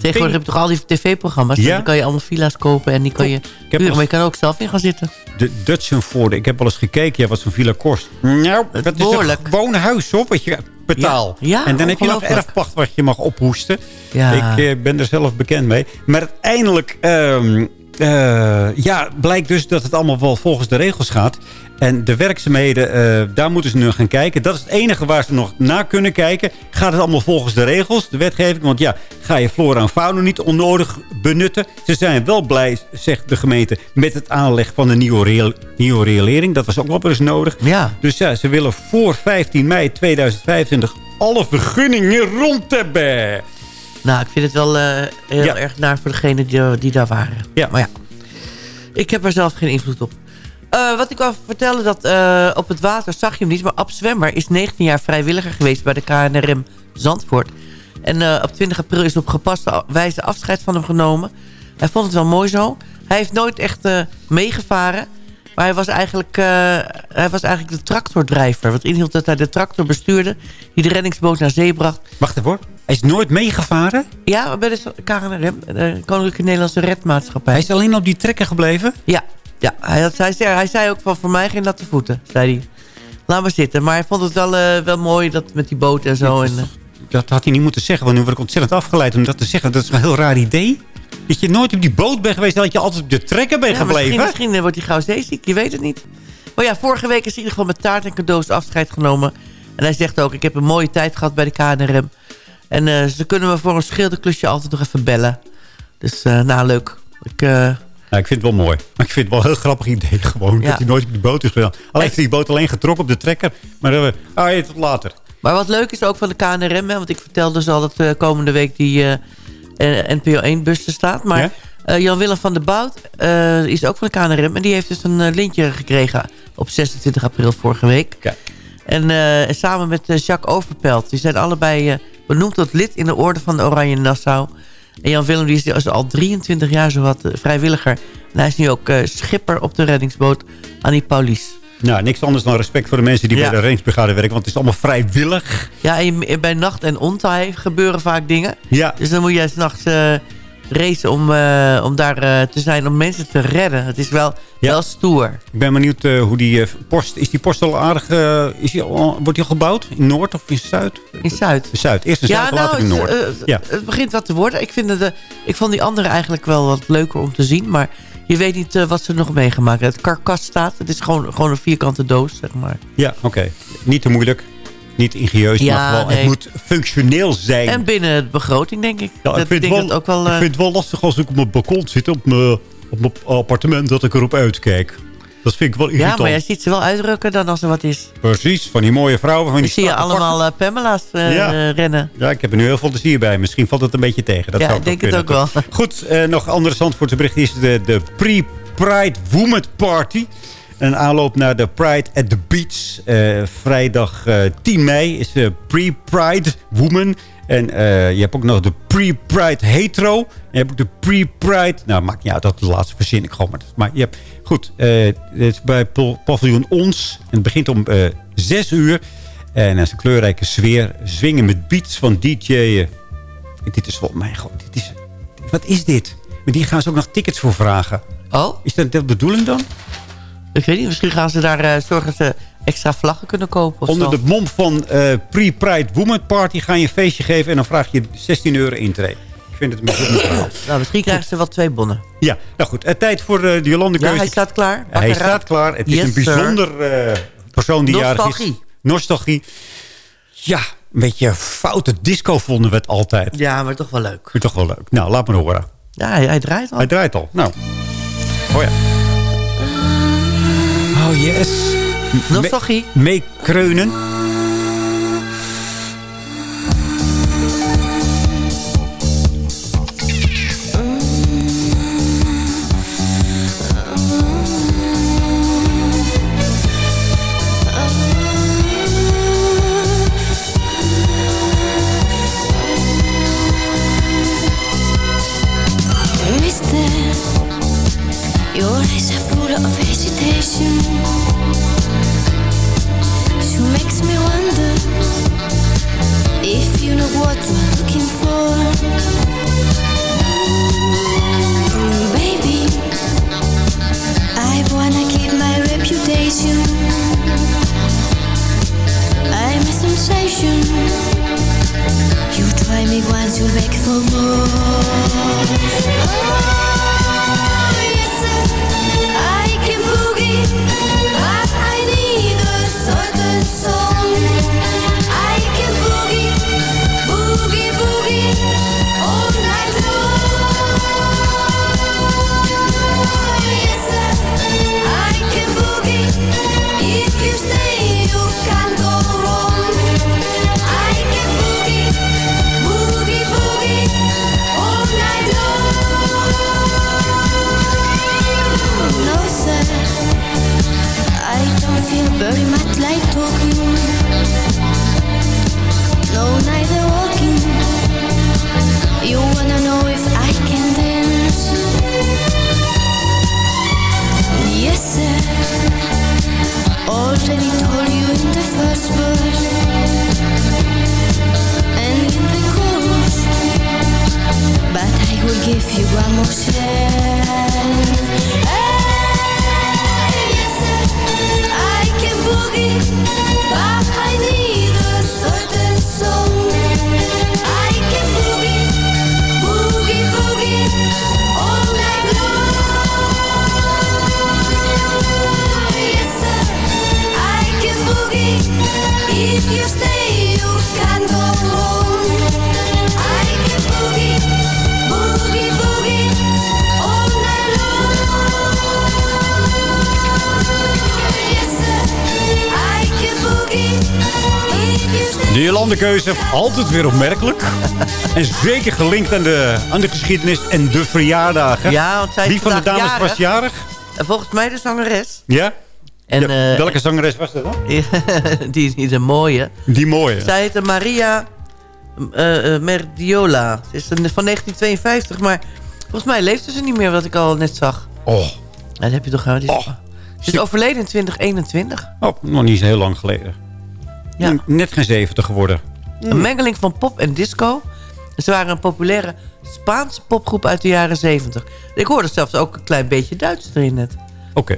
Tegenwoordig heb je toch al die tv-programma's. Ja. Dan kan je allemaal villa's kopen en die kan je huren. Maar je kan er ook zelf in gaan zitten. De Dutchenvoorde. Ik heb wel eens gekeken ja, wat zo'n villa kost. Nou, dat is behoorlijk. een gewoon huis hoor, wat je betaalt. Ja, ja, en dan heb je nog erfpacht wat je mag ophoesten. Ja. Ik eh, ben er zelf bekend mee. Maar uiteindelijk ehm, eh, ja, blijkt dus dat het allemaal wel volgens de regels gaat. En de werkzaamheden, eh, daar moeten ze nu gaan kijken. Dat is het enige waar ze nog naar kunnen kijken. Gaat het allemaal volgens de regels, de wetgeving? Want ja, ga je flora en fauna niet onnodig benutten? Ze zijn wel blij, zegt de gemeente, met het aanleg van een nieuwe, nieuwe riolering. Dat was ook wel eens nodig. Ja. Dus ja, ze willen voor 15 mei 2025 alle vergunningen rond hebben. Nou, ik vind het wel eh, heel Ja. erg naar voor degenen die, die daar waren. Ja. Maar ja, ik heb er zelf geen invloed op. Eh, wat ik wou vertellen, dat eh, op het water zag je hem niet. Maar Ab Zwemmer is 19 jaar vrijwilliger geweest bij de KNRM Zandvoort. En op 20 april is op gepaste wijze afscheid van hem genomen. Hij vond het wel mooi zo. Hij heeft nooit echt meegevaren. Maar hij was, eigenlijk, eh, hij was eigenlijk de tractordrijver. Wat inhield dat hij de tractor bestuurde... die de reddingsboot naar zee bracht. Wacht even hoor. Hij is nooit meegevaren? Ja, bij de KNRM, de Koninklijke Nederlandse Redmaatschappij. Hij is alleen op die trekker gebleven? Ja, ja hij, had, hij, zei, hij zei ook van voor mij geen natte voeten, zei hij. Laat maar zitten. Maar hij vond het wel, eh, wel mooi dat met die boot en zo. En, eh, Dat had hij niet moeten zeggen, want nu word ik ontzettend afgeleid om dat te zeggen. Dat is een heel raar idee. Dat je nooit op die boot bent geweest, dat je altijd op de trekker bent ja, gebleven. misschien, misschien eh, wordt hij gauw zeeziek, je weet het niet. Maar ja, vorige week is hij in ieder geval met taart en cadeaus afscheid genomen. En hij zegt ook, ik heb een mooie tijd gehad bij de KNRM. En eh, ze kunnen me voor een schilderklusje altijd nog even bellen. Dus eh, nou, leuk. Ik, Nou, ik vind het wel mooi. Maar ik vind het wel een heel grappig idee gewoon. Ja. Dat hij nooit op die boot is gedaan. Alleen heeft hij die boot alleen getrokken op de trekker. Maar dan, ah, ja, tot later. Maar wat leuk is ook van de KNRM, hè, want ik vertelde dus al dat komende week die NPO 1-bus er staat. Maar Ja? eh, Jan-Willem van der Bout eh, is ook van de KNRM. En die heeft dus een eh, lintje gekregen op 26 april vorige week. Kijk. En eh, samen met eh, Jacques Overpelt. Die zijn allebei eh, benoemd tot lid in de orde van de Oranje Nassau. En Jan-Willem die is dus al 23 jaar zowat eh, vrijwilliger. En hij is nu ook eh, schipper op de reddingsboot Annie Paulies. Nou, niks anders dan respect voor de mensen die Ja. bij de reddingsbrigade werken. Want het is allemaal vrijwillig. Ja, en bij nacht en ontaai gebeuren vaak dingen. Ja. Dus dan moet jij s'nachts eh racen om, eh, om daar eh, te zijn, om mensen te redden. Het is wel, Ja. wel stoer. Ik ben benieuwd hoe die post... Is die post al aardig... is die al, wordt die al gebouwd? In Noord of in Zuid? In Zuid. Zuid. Eerst in Zuid, later in het, Noord. eh, ja. het begint wat te worden. Ik, vind het, eh, ik vond die andere eigenlijk wel wat leuker om te zien. Maar je weet niet eh, wat ze nog meegemaakt hebben. Het karkas staat. Het is gewoon, gewoon een vierkante doos, zeg maar. Ja, oké. Niet te moeilijk. Niet ingenieus, Ja, maar gewoon, het moet functioneel zijn. En binnen de begroting, denk ik. Ja, dat ik vind, denk het wel, dat ook wel... ik eh, vind het wel lastig als ik op mijn balkon zit. Op mijn, op mijn appartement dat ik erop uitkijk. Dat vind ik wel Ja, irritant. maar jij ziet ze wel uitrukken dan als er wat is. Precies, van die mooie vrouwen. Van Ik die zie je allemaal eh, Pamela's eh, Ja. rennen. Ja, ik heb er nu heel veel plezier bij. Misschien valt het een beetje tegen. Dat Ja, zou ik denk het ook wel. Goed, eh, nog andere Zandvoortse bericht is de, de Pre-Pride Women Party. Een aanloop naar de Pride at the Beach. Eh, vrijdag eh, 10 mei is de Pre-Pride Woman. En eh, je hebt ook nog de Pre-Pride Hetero. En je hebt ook de Pre-Pride... Nou, maakt niet uit, dat de laatste verzin ik gewoon. Maar, maar je hebt... Goed, eh, het is bij paviljoen Ons. En het begint om eh 6 uur. En het is een kleurrijke sfeer. Zwingen met beats van DJ... eh, dit is volgens mij gewoon... Dit is, wat is dit? Maar die gaan ze ook nog tickets voor vragen. Oh? Is dat de bedoeling dan? Ik weet niet, misschien gaan ze daar eh, zorgen dat ze extra vlaggen kunnen kopen Onder zo. de mom van eh Pre-Pride Woman Party ga je een feestje geven... en dan vraag je 16 euro intree. Ik vind het een verhaal. Nou, misschien krijgen ze wel twee bonnen. Ja, nou goed. eh, tijd voor de Jolande Ja, hij staat klaar. Pak Hij staat klaar. Het is een bijzonder persoon die jarig is. Nostalgie. Ja, een beetje foute disco vonden we het altijd. Ja, maar toch wel leuk. Ik toch wel leuk. Nou, laat me horen. Ja, hij, hij draait al. Hij draait al. Nou. Oh ja. Oh yes. Nostalgie. Me- altijd weer opmerkelijk. en zeker gelinkt aan de, aan de geschiedenis en de verjaardagen. Ja, want zij Wie van de dames jarig. was jarig? En volgens mij de zangeres. Ja? En, Ja, eh, welke zangeres was dat dan? die, die de mooie. Die mooie. Zij heette Maria eh, eh, Merdiola. Ze is een- van 1952, maar volgens mij leefde ze niet meer, wat ik al net zag. Oh. Dat heb je toch gehad. Oh. Ze is overleden in 2021. Oh, nog niet zo heel lang geleden. Ja. Net geen 70 geworden. Een mengeling van pop en disco. Ze waren een populaire Spaanse popgroep uit de jaren 70. Ik hoorde zelfs ook een klein beetje Duits erin net. Oké.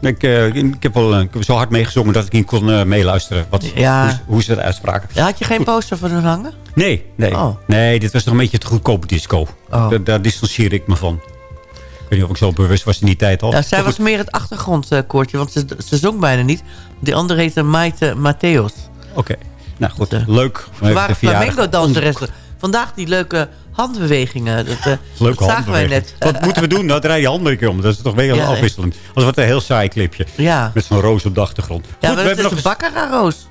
Ik, eh, ik, heb wel, eh, zo hard meegezongen dat ik niet kon eh, meeluisteren. Wat, Ja. hoe, hoe ze dat uitspraken. Ja, Had je geen poster van hun hangen? Nee, nee. Oh. Nee, dit was nog een beetje te goedkope disco. Oh. Daar, daar distancieer ik me van. Ik weet niet of ik zo bewust was in die tijd al. Ja, zij was meer het achtergrondkoortje, want ze, ze zong bijna niet. Die andere heette Maite Matthäus. Oké. Nou goed, leuk. Ze waren De verjaardag. flamenco-danseressen. Vandaag die leuke handbewegingen. Dat, eh, Leuke dat zagen wij net. Wat moeten we doen? Nou, draai je handen een keer om. Dat is toch weer heel Ja, afwisselend. Anders wordt het een heel saai clipje. Ja. Met zo'n roos op de achtergrond. Ja, Goed, maar we hebben nog een Baccarat-roos.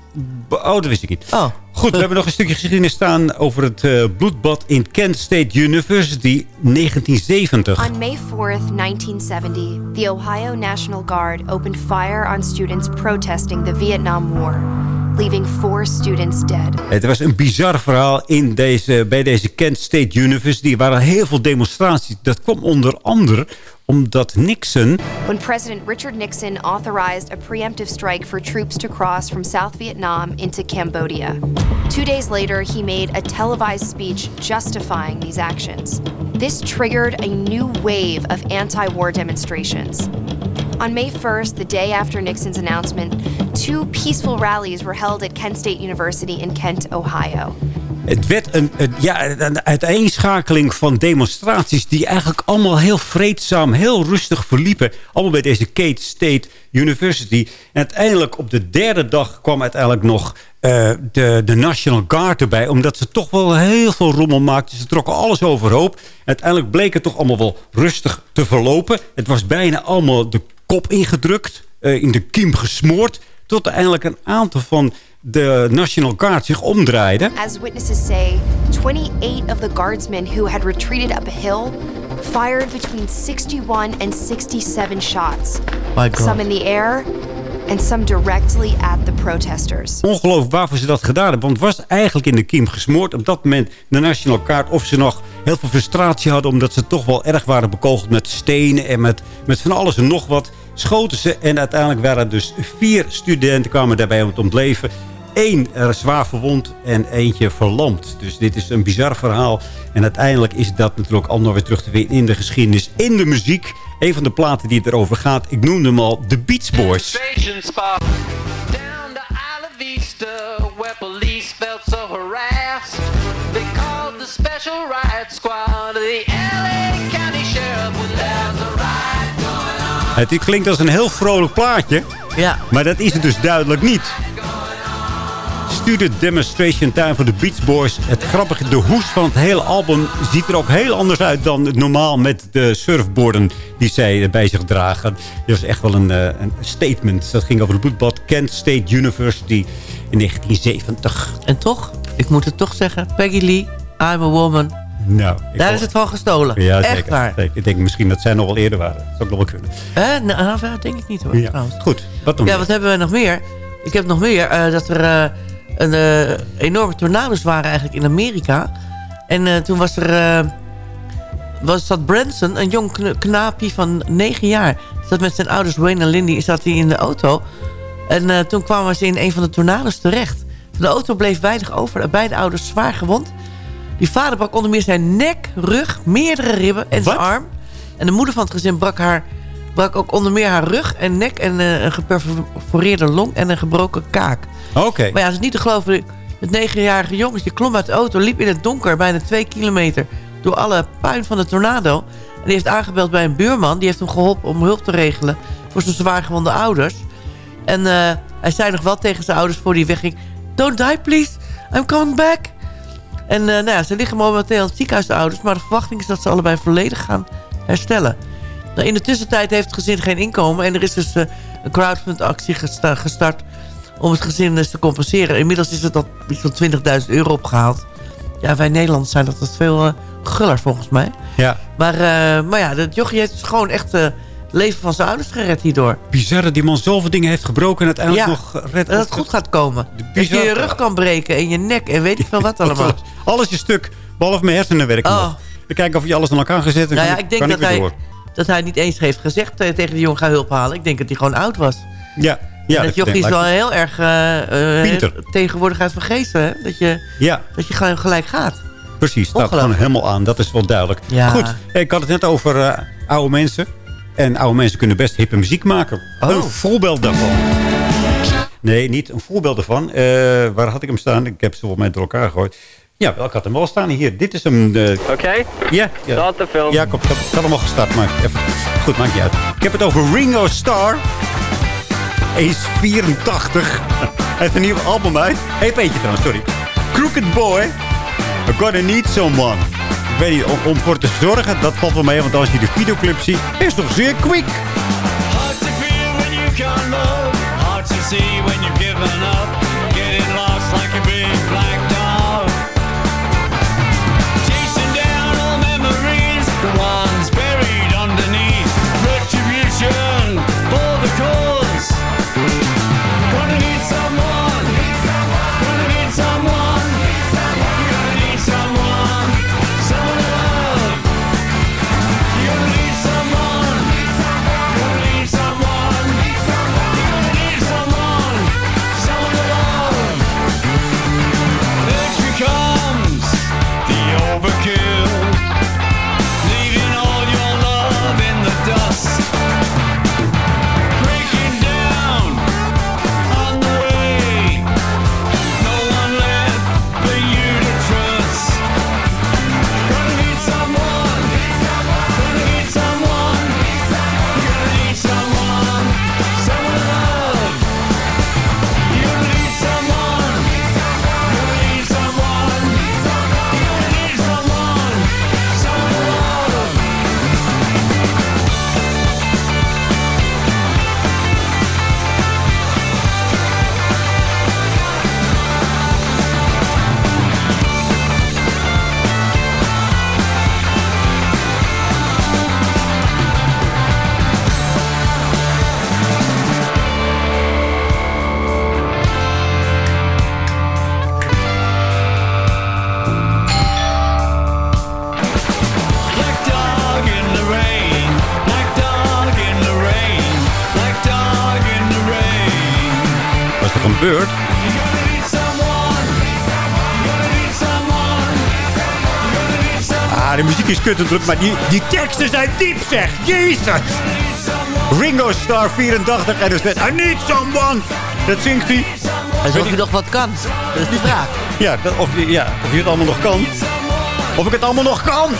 Oh, dat wist ik niet. Oh. Goed, we hebben nog een stukje geschiedenis staan over het eh, bloedbad in Kent State University 1970. On May 4th, 1970, the Ohio National Guard opened fire on students protesting the Vietnam War, leaving four students dead. Het was een bizar verhaal in deze, bij deze Kent State University. Er waren heel veel demonstraties. Dat kwam onder andere omdat Nixon... When President Richard Nixon authorized a preemptive strike for troops to cross from South Vietnam into Cambodia. Two days later, he made a televised speech justifying these actions. This triggered a new wave of anti war demonstrations. On May 1st, the day after Nixon's announcement, two peaceful rallies were held at Kent State University in Kent, Ohio. Het werd een, een- ja, een uiteenschakeling van demonstraties... die eigenlijk allemaal heel vreedzaam, heel rustig verliepen. Allemaal bij deze Kate State University. En uiteindelijk op de derde dag kwam uiteindelijk nog eh, de, de National Guard erbij. Omdat ze toch wel heel veel rommel maakten. Ze trokken alles overhoop. Uiteindelijk bleek het toch allemaal wel rustig te verlopen. Het was bijna allemaal de kop ingedrukt. eh, in de kiem gesmoord. Tot uiteindelijk een aantal van de National Guard zich omdraaiden. As witnesses say, 28 of the guardsmen who had retreated up a hill fired between 61 and 67 shots. Some in the air and some directly at the protesters. Ongelooflijk waarvoor ze dat gedaan hebben. Want het was eigenlijk in de kiem gesmoord. Op dat moment de National Guard. Of ze nog heel veel frustratie hadden. Omdat ze toch wel erg waren bekogeld met stenen. En met, met van alles en nog wat. Schoten ze. En uiteindelijk waren er dus vier studenten kwamen daarbij om het ontleven. Eén er zwaar verwond en eentje verlamd. Dus dit is een bizar verhaal. En uiteindelijk is dat natuurlijk allemaal weer terug te vinden in de geschiedenis. In de muziek. Een van de platen die het erover gaat. Ik noemde hem al. The Beach Boys. Het klinkt als een heel vrolijk plaatje. Ja. Maar dat is het dus duidelijk niet. Student Demonstration Time voor de Beach Boys. Het grappige, de hoes van het hele album ziet er ook heel anders uit dan normaal met de surfboarden die zij bij zich dragen. Dat was echt wel een, eh, een statement. Dat ging over het bloedbad Kent State University in 1970. En toch, ik moet het toch zeggen, Peggy Lee, I'm a woman. Nou, ik Daar is het van gestolen. Ja, Echt zeker, waar. zeker. Ik denk misschien dat zij nog wel eerder waren. Dat zou ook nog wel kunnen. Eh, nou, dat denk ik niet hoor, Ja. Goed, wat? Ja, wat hebben we nog meer? Ik heb nog meer eh, dat er eh, een eh, enorme tornado's waren eigenlijk in Amerika. En eh, toen was er... eh, was dat Branson, een jong kn- knaapje van 9 jaar. Zat met zijn ouders Wayne en Lindy zat hij in de auto. En toen kwamen ze in een van de tornado's terecht. De auto bleef weinig over. Beide ouders zwaar gewond. Die vader brak onder meer zijn nek, rug, meerdere ribben en zijn arm. En de moeder van het gezin brak, haar, brak ook onder meer haar rug en nek... en eh, een geperforeerde long en een gebroken kaak. Oké. Maar ja, dat is niet te geloven. Het negenjarige jongetje klom uit de auto, liep in het donker... bijna twee kilometer door alle puin van de tornado. En die heeft aangebeld bij een buurman. Die heeft hem geholpen om hulp te regelen voor zijn zwaargewonde ouders. En eh, hij zei nog wel tegen zijn ouders voor hij wegging... Don't die, please. I'm coming back. En eh, nou ja, ze liggen momenteel in het ziekenhuis, de ouders. Maar de verwachting is dat ze allebei volledig gaan herstellen. Nou, in de tussentijd heeft het gezin geen inkomen. En er is dus eh, een crowdfund-actie gesta- gestart om het gezin dus te compenseren. Inmiddels is het al iets van 20.000 euro opgehaald. Ja, wij Nederlanders zijn dat veel eh, guller volgens mij. Ja. Maar, eh, maar ja, dat jochie heeft dus gewoon echt het leven van zijn ouders gered hierdoor. Bizar dat die man zoveel dingen heeft gebroken en uiteindelijk Ja, nog redt. dat het goed gaat komen. Dat je je rug kan breken en je nek en weet ik veel wat allemaal. Alles is stuk, behalve mijn hersenen werken Oh. nog. We kijken of je alles aan elkaar gezet en Nou ja, kan ik denk kan dat weer hij, door. Dat hij niet eens heeft gezegd eh, tegen de jongen ga hulp halen. Ik denk dat hij gewoon oud was. Ja, ja en dat jochie is wel heel erg Pinter. tegenwoordigheid van geesten. Hè? Dat, je, Ja, dat je gewoon gelijk gaat. precies. Ongelooflijk. gewoon helemaal aan. Dat is wel duidelijk. Ja. Goed, ik had het net over oude mensen. En oude mensen kunnen best hippe muziek maken. Oh. Een voorbeeld daarvan. Nee, niet een voorbeeld daarvan. Waar had ik hem staan? Ik heb ze volgens mij door elkaar gegooid. Ja, wel, ik had hem wel staan hier. Dit is hem. eh, Oké, Ja, ja. start de film. Ja, kom, ik had- had hem al gestart, maar even, goed, maakt niet uit. Ik heb het over Ringo Starr. Hij is 84. Hij heeft een nieuw album uit. Eentje trouwens, sorry. Crooked Boy. I'm gonna need someone. Ik weet niet, om, om voor te zorgen, dat valt wel mee. Want als je de videoclip ziet, is het toch zeer quick. Hard to feel when you can't love. Hard to see when you've given up. Getting lost like a big black need someone. Ah, de muziek is kut en druk, maar die, die teksten zijn diep, zeg. Jezus. Ringo Starr 84 en dus net, I need someone. Dat zingt hij. Alsof je nog wat kan. Dat is de vraag. Ja, dat, of, ja, of je het allemaal nog kan. Of ik het allemaal nog kan.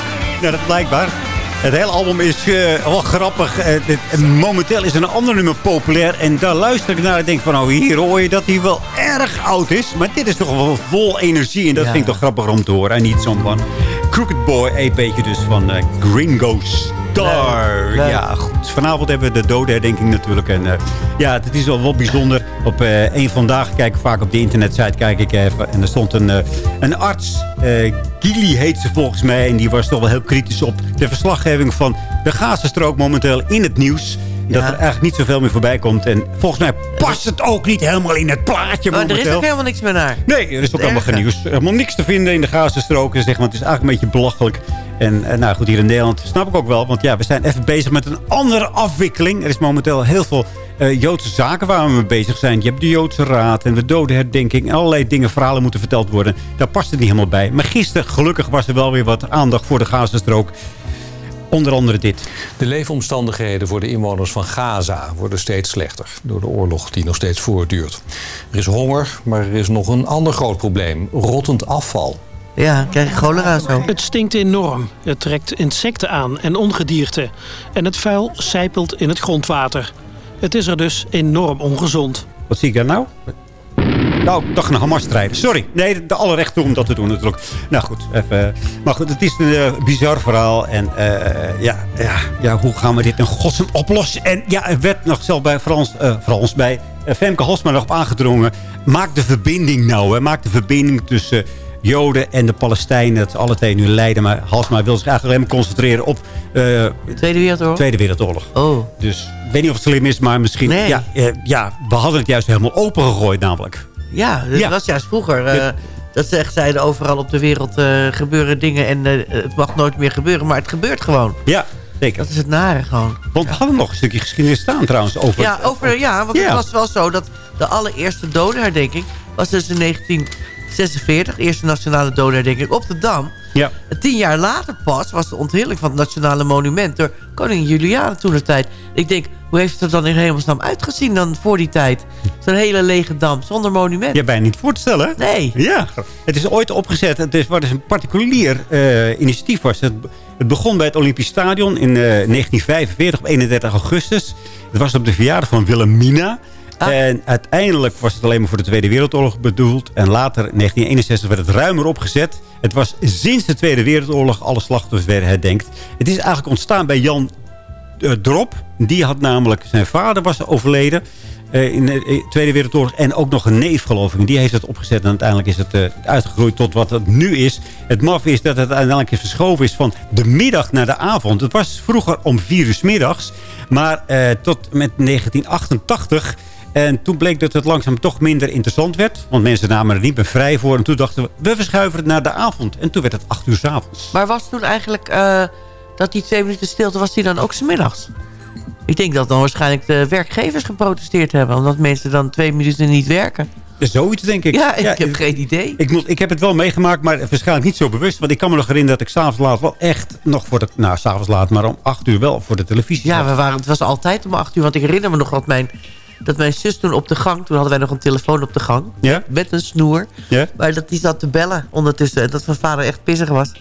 Ja, dat blijkbaar. Het hele album is eh, wel grappig. Eh, dit- eh, momenteel is een ander nummer populair. En daar luister ik naar en denk van... Oh, hier hoor je dat hij wel erg oud is. Maar dit is toch wel vol energie. En dat Ja. vind ik toch grappig om te horen. En niet zo'n van Crooked Boy EP'tje dus van eh, Gringo Star. Ja, goed. Vanavond hebben we de dodenherdenking natuurlijk. En eh, ja, het is wel, wel bijzonder. Op eh één vandaag kijk ik vaak op de internetsite kijk ik even. En er stond een, eh, een arts. Gili heet ze volgens mij. En die was toch wel heel kritisch op de verslaggeving van de Gazastrook momenteel in het nieuws. Dat Ja. er eigenlijk niet zoveel meer voorbij komt. En volgens mij past het ook niet helemaal in het plaatje Maar er is ook helemaal niks meer naar. Nee, er is ook helemaal geen nieuws. Helemaal niks te vinden in de Gazastrook. Zeg, want het is eigenlijk een beetje belachelijk. En eh, nou goed, hier in Nederland snap ik ook wel. Want ja, we zijn even bezig met een andere afwikkeling. Er is momenteel heel veel eh, Joodse zaken waar we mee bezig zijn. Je hebt de Joodse Raad en de dodenherdenking. En allerlei dingen, verhalen moeten verteld worden. Daar past het niet helemaal bij. Maar gisteren, gelukkig, was er wel weer wat aandacht voor de Gazastrook. Onder andere dit. De leefomstandigheden voor de inwoners van Gaza worden steeds slechter door de oorlog die nog steeds voortduurt. Er is honger, maar er is nog een ander groot probleem: rottend afval. Ja, krijg je cholera zo. Het stinkt enorm. Het trekt insecten aan en ongedierte. En het vuil sijpelt in het grondwater. Het is er dus enorm ongezond. Wat zie ik daar nou? Nou, ik dacht een Hamas-strijder. Sorry. Nee, de alle rechten om dat te doen natuurlijk. Nou goed, even. Maar goed, het is een eh, bizar verhaal. En eh, ja, ja, ja, hoe gaan we dit in godsnaam oplossen? En ja, er werd nog zelf bij Frans, eh, Frans bij Femke Halsma nog op aangedrongen. Maak de verbinding nou. Hè. Maak de verbinding tussen Joden en de Palestijnen. Dat alle twee nu lijden. Maar Halsma wil zich eigenlijk alleen maar concentreren op... eh, Tweede Wereldoorlog? Tweede Wereldoorlog. Oh. Dus ik weet niet of het slim is, maar misschien... Nee. Ja, eh, ja, we hadden het juist helemaal open gegooid namelijk. Ja, dat Ja. was juist vroeger. eh, dat ze echt zeiden overal op de wereld gebeuren dingen en het mag nooit meer gebeuren. Maar het gebeurt gewoon. Ja, zeker. Dat is het nare gewoon. Want we hadden nog een stukje geschiedenis staan trouwens. Over, ja, over, ja, want Ja. het was wel zo dat de allereerste dodenherdenking was dus in 1946. De eerste nationale dodenherdenking op de Dam. Ja. En tien jaar later pas was de onthulling van het nationale monument door koningin Juliana toen de tijd. Ik denk, hoe heeft het er dan in hemelsnaam uitgezien dan voor die tijd? Zo'n hele lege dam zonder monument. Ja, bijna niet voor te stellen. Nee. Ja, het is ooit opgezet. Het is, wat is een particulier eh, initiatief was. Het, het begon bij het Olympisch Stadion in eh, 1945 op 31 augustus. Het was op de verjaardag van Wilhelmina. En uiteindelijk was het alleen maar voor de Tweede Wereldoorlog bedoeld. En later, in 1961, werd het ruimer opgezet. Het was sinds de Tweede Wereldoorlog alle slachtoffers werden herdenkt. Het is eigenlijk ontstaan bij Jan eh, Drop. Die had namelijk, zijn vader was overleden eh, in de eh, Tweede Wereldoorlog. En ook nog een neef, geloof ik. Die heeft het opgezet. En uiteindelijk is het uitgegroeid tot wat het nu is. Het maf is dat het uiteindelijk is verschoven is van de middag naar de avond. Het was vroeger om vier uur middags. Maar tot met 1988... En toen bleek dat het langzaam toch minder interessant werd. Want mensen namen er niet meer vrij voor. En toen dachten we, we verschuiven het naar de avond. En toen werd het acht uur 's avonds. Maar was toen eigenlijk eh, dat die twee minuten stilte... was die dan ook smiddags? Ik denk dat dan waarschijnlijk de werkgevers geprotesteerd hebben... omdat mensen dan twee minuten niet werken. Zoiets, denk ik. Ja, ik heb geen idee. Ik, ik heb het wel meegemaakt, maar waarschijnlijk niet zo bewust. Want ik kan me nog herinneren dat ik s'avonds laat wel echt nog voor de... Nou, s'avonds laat, maar om acht uur wel voor de televisie Ja, we waren, het was altijd om acht uur. Want ik herinner me nog dat mijn, dat mijn zus toen op de gang... toen hadden wij nog een telefoon op de gang. Ja? Met een snoer. Ja? Maar dat die zat te bellen ondertussen. En dat mijn vader echt pissig was.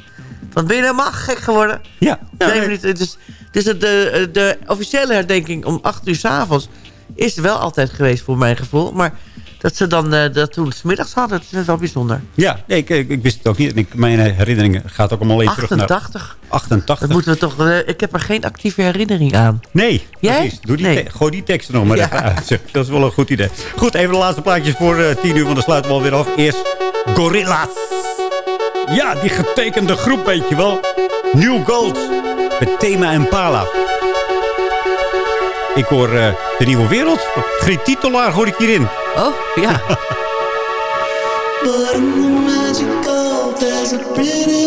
Van, ben je helemaal gek geworden? Ja. Twee minuten. Dus, dus de, de officiële herdenking om acht uur s'avonds... is wel altijd geweest voor mijn gevoel. Maar dat ze dan eh, dat toen smiddags hadden, dat is wel bijzonder. Ja, nee, ik, ik, ik wist het ook niet. Ik, mijn herinneringen gaat ook allemaal even terug naar... 88. 88. Dat moeten we toch... eh, ik heb er geen actieve herinnering aan. Nee, Jij? precies. Doe die Nee. gooi die tekst nog maar Ja. even uit. zeg. Dat is wel een goed idee. Goed, even de laatste plaatjes voor eh, tien uur, want dan sluiten we alweer af. Eerst Gorilla's. Ja, die getekende groep, weet je wel. New Gold. Met thema Impala. Ik hoor eh, de nieuwe wereld. Griet Titelaar hoor ik hierin. Oh, ja. But in the magical, there's a pretty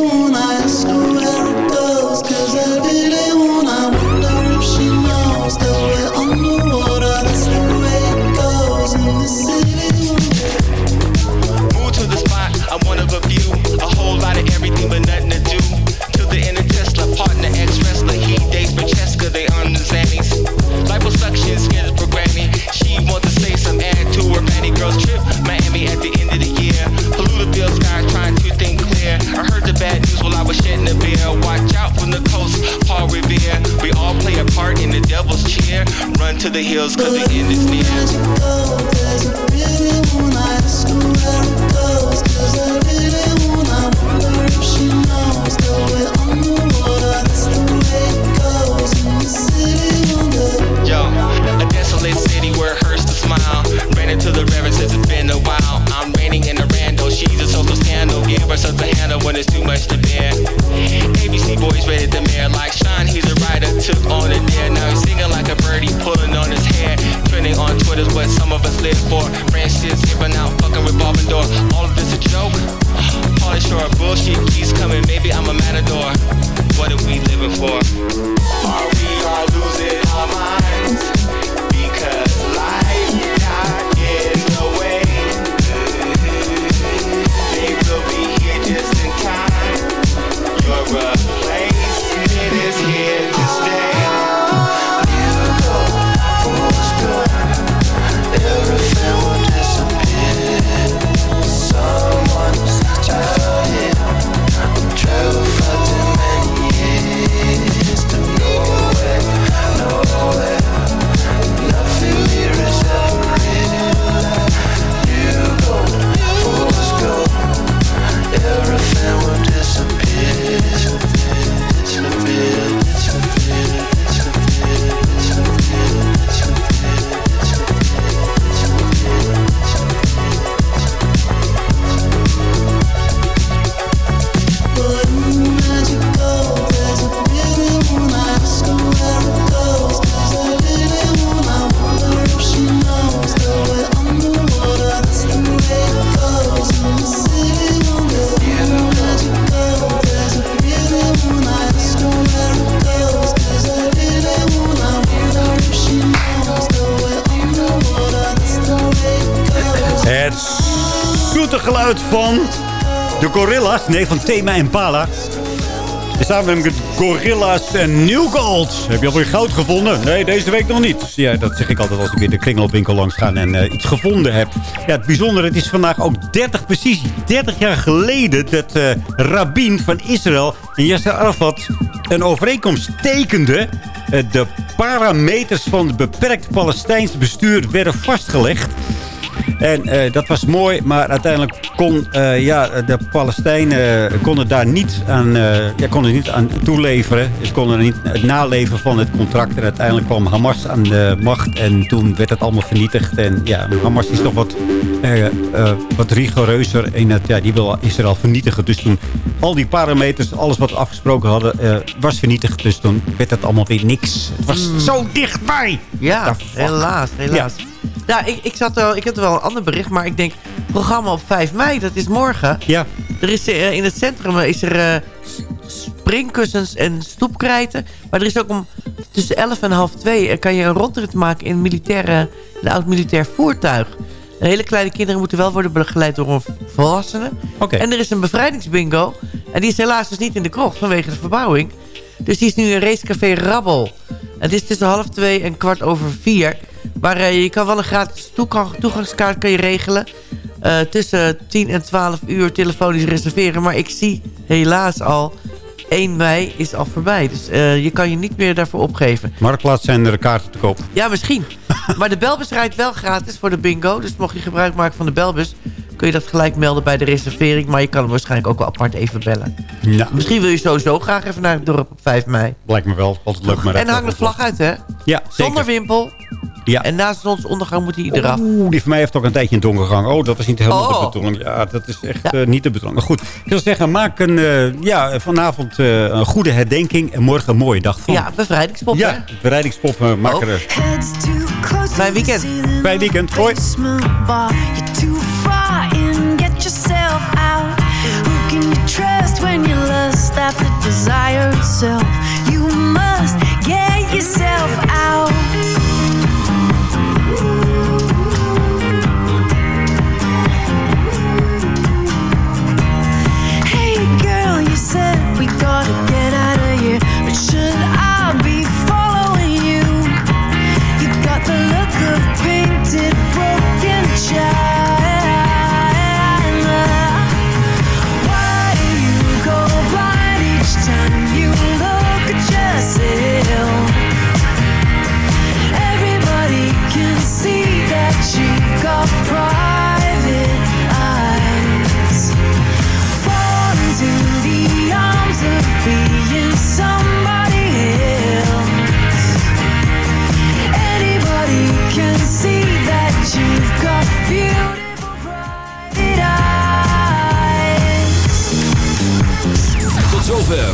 while I was shedding a beer. Watch out from the coast, Paul Revere. We all play a part in the devil's cheer. Run to the hills, cause the end is near. There's a pretty one. I ask her where it goes, cause every day when I wonder if she knows that we're underwater. That's the way it in the city. Yo, a desolate city where it hurts to smile. Ran into the river since it's been a while. I'm raining in a rando, she's a social scandal. Give herself a handle when it's too much to bear. Boys rated the mayor like Sean, he's a writer, took on a dare. Now he's singing like a birdie, pulling on his hair. Trending on Twitter's what some of us live for. Brand shit skipping out, fucking revolving door. All of this a joke? Pauly Shore, bullshit keeps coming, maybe I'm a matador. What are we living for? Are we all losing our minds? Because life got in the way. They will be here just in time. Your replacement geluid van de Gorilla's. Nee, van Thema. En samen met Gorilla's en New Gold. Heb je alweer goud gevonden? Nee, deze week nog niet. Ja, dat zeg ik altijd als ik weer de kringloopwinkel langs ga en eh, iets gevonden heb. Ja, het bijzondere, het is vandaag ook 30, precies 30 jaar geleden... dat eh Rabin van Israël en Yasser Arafat een overeenkomst tekenden. Eh, de parameters van het beperkt Palestijns bestuur werden vastgelegd. En eh, dat was mooi, maar uiteindelijk kon eh, ja, de Palestijnen konden daar niet aan, eh, ja, konden niet aan toeleveren. Ze konden niet het naleven van het contract. En uiteindelijk kwam Hamas aan de macht en toen werd het allemaal vernietigd. En ja, Hamas is nog wat, eh, wat rigoureuzer in het, ja, die wil Israël vernietigen. Dus toen al die parameters, alles wat we afgesproken hadden, eh, was vernietigd. Dus toen werd het allemaal weer niks. Het was Mm. zo dichtbij. Ja, helaas, helaas. Ja, ik, ik, zat wel, ik heb wel een ander bericht, maar ik denk... programma op 5 mei, dat is morgen. Ja. Er is, in het centrum is er springkussens en stoepkrijten. Maar er is ook om tussen 11 en half 2 kan je een rondrit maken in militaire, een oud militair voertuig. De hele kleine kinderen moeten wel worden begeleid door een volwassene. En er is een bevrijdingsbingo. En die is helaas dus niet in de krocht vanwege de verbouwing. Dus die is nu in racecafé Rabbel. Het is tussen half twee en kwart over vier. Maar eh, je kan wel een gratis toegang, toegangskaart kan je regelen. Eh, tussen 10 en 12 uur telefonisch reserveren. Maar ik zie helaas al... 1 mei is al voorbij. Dus eh, je kan je niet meer daarvoor opgeven. Marktplaats zijn er kaarten te koop. Ja, misschien. maar de belbus rijdt wel gratis voor de bingo. Dus mocht je gebruik maken van de belbus... kun je dat gelijk melden bij de reservering. Maar je kan hem waarschijnlijk ook wel apart even bellen. Ja. Misschien wil je sowieso graag even naar het dorp op 5 mei. Lijkt me wel. Altijd leuk. Maar en hang de vlag uit, hè? Ja, Zonder wimpel. Ja. En na zonsondergang moet hij eraf. Oeh, die van mij heeft ook een tijdje in het donker gehangen. Oh, dat was niet helemaal Oh. de bedoeling. Ja, dat is echt eh, niet de bedoeling. Maar goed, ik wil zeggen, maak een, eh, ja, vanavond eh, een goede herdenking. En morgen een mooie dag van. Ja, bevrijdingspop, hè? Ja, bevrijdingspop uh, maken er. Mijn weekend. Fijn weekend. Hoi. bar. You're too far in, get yourself out. Who can you trust when you lust after desire itself? You must get yourself out.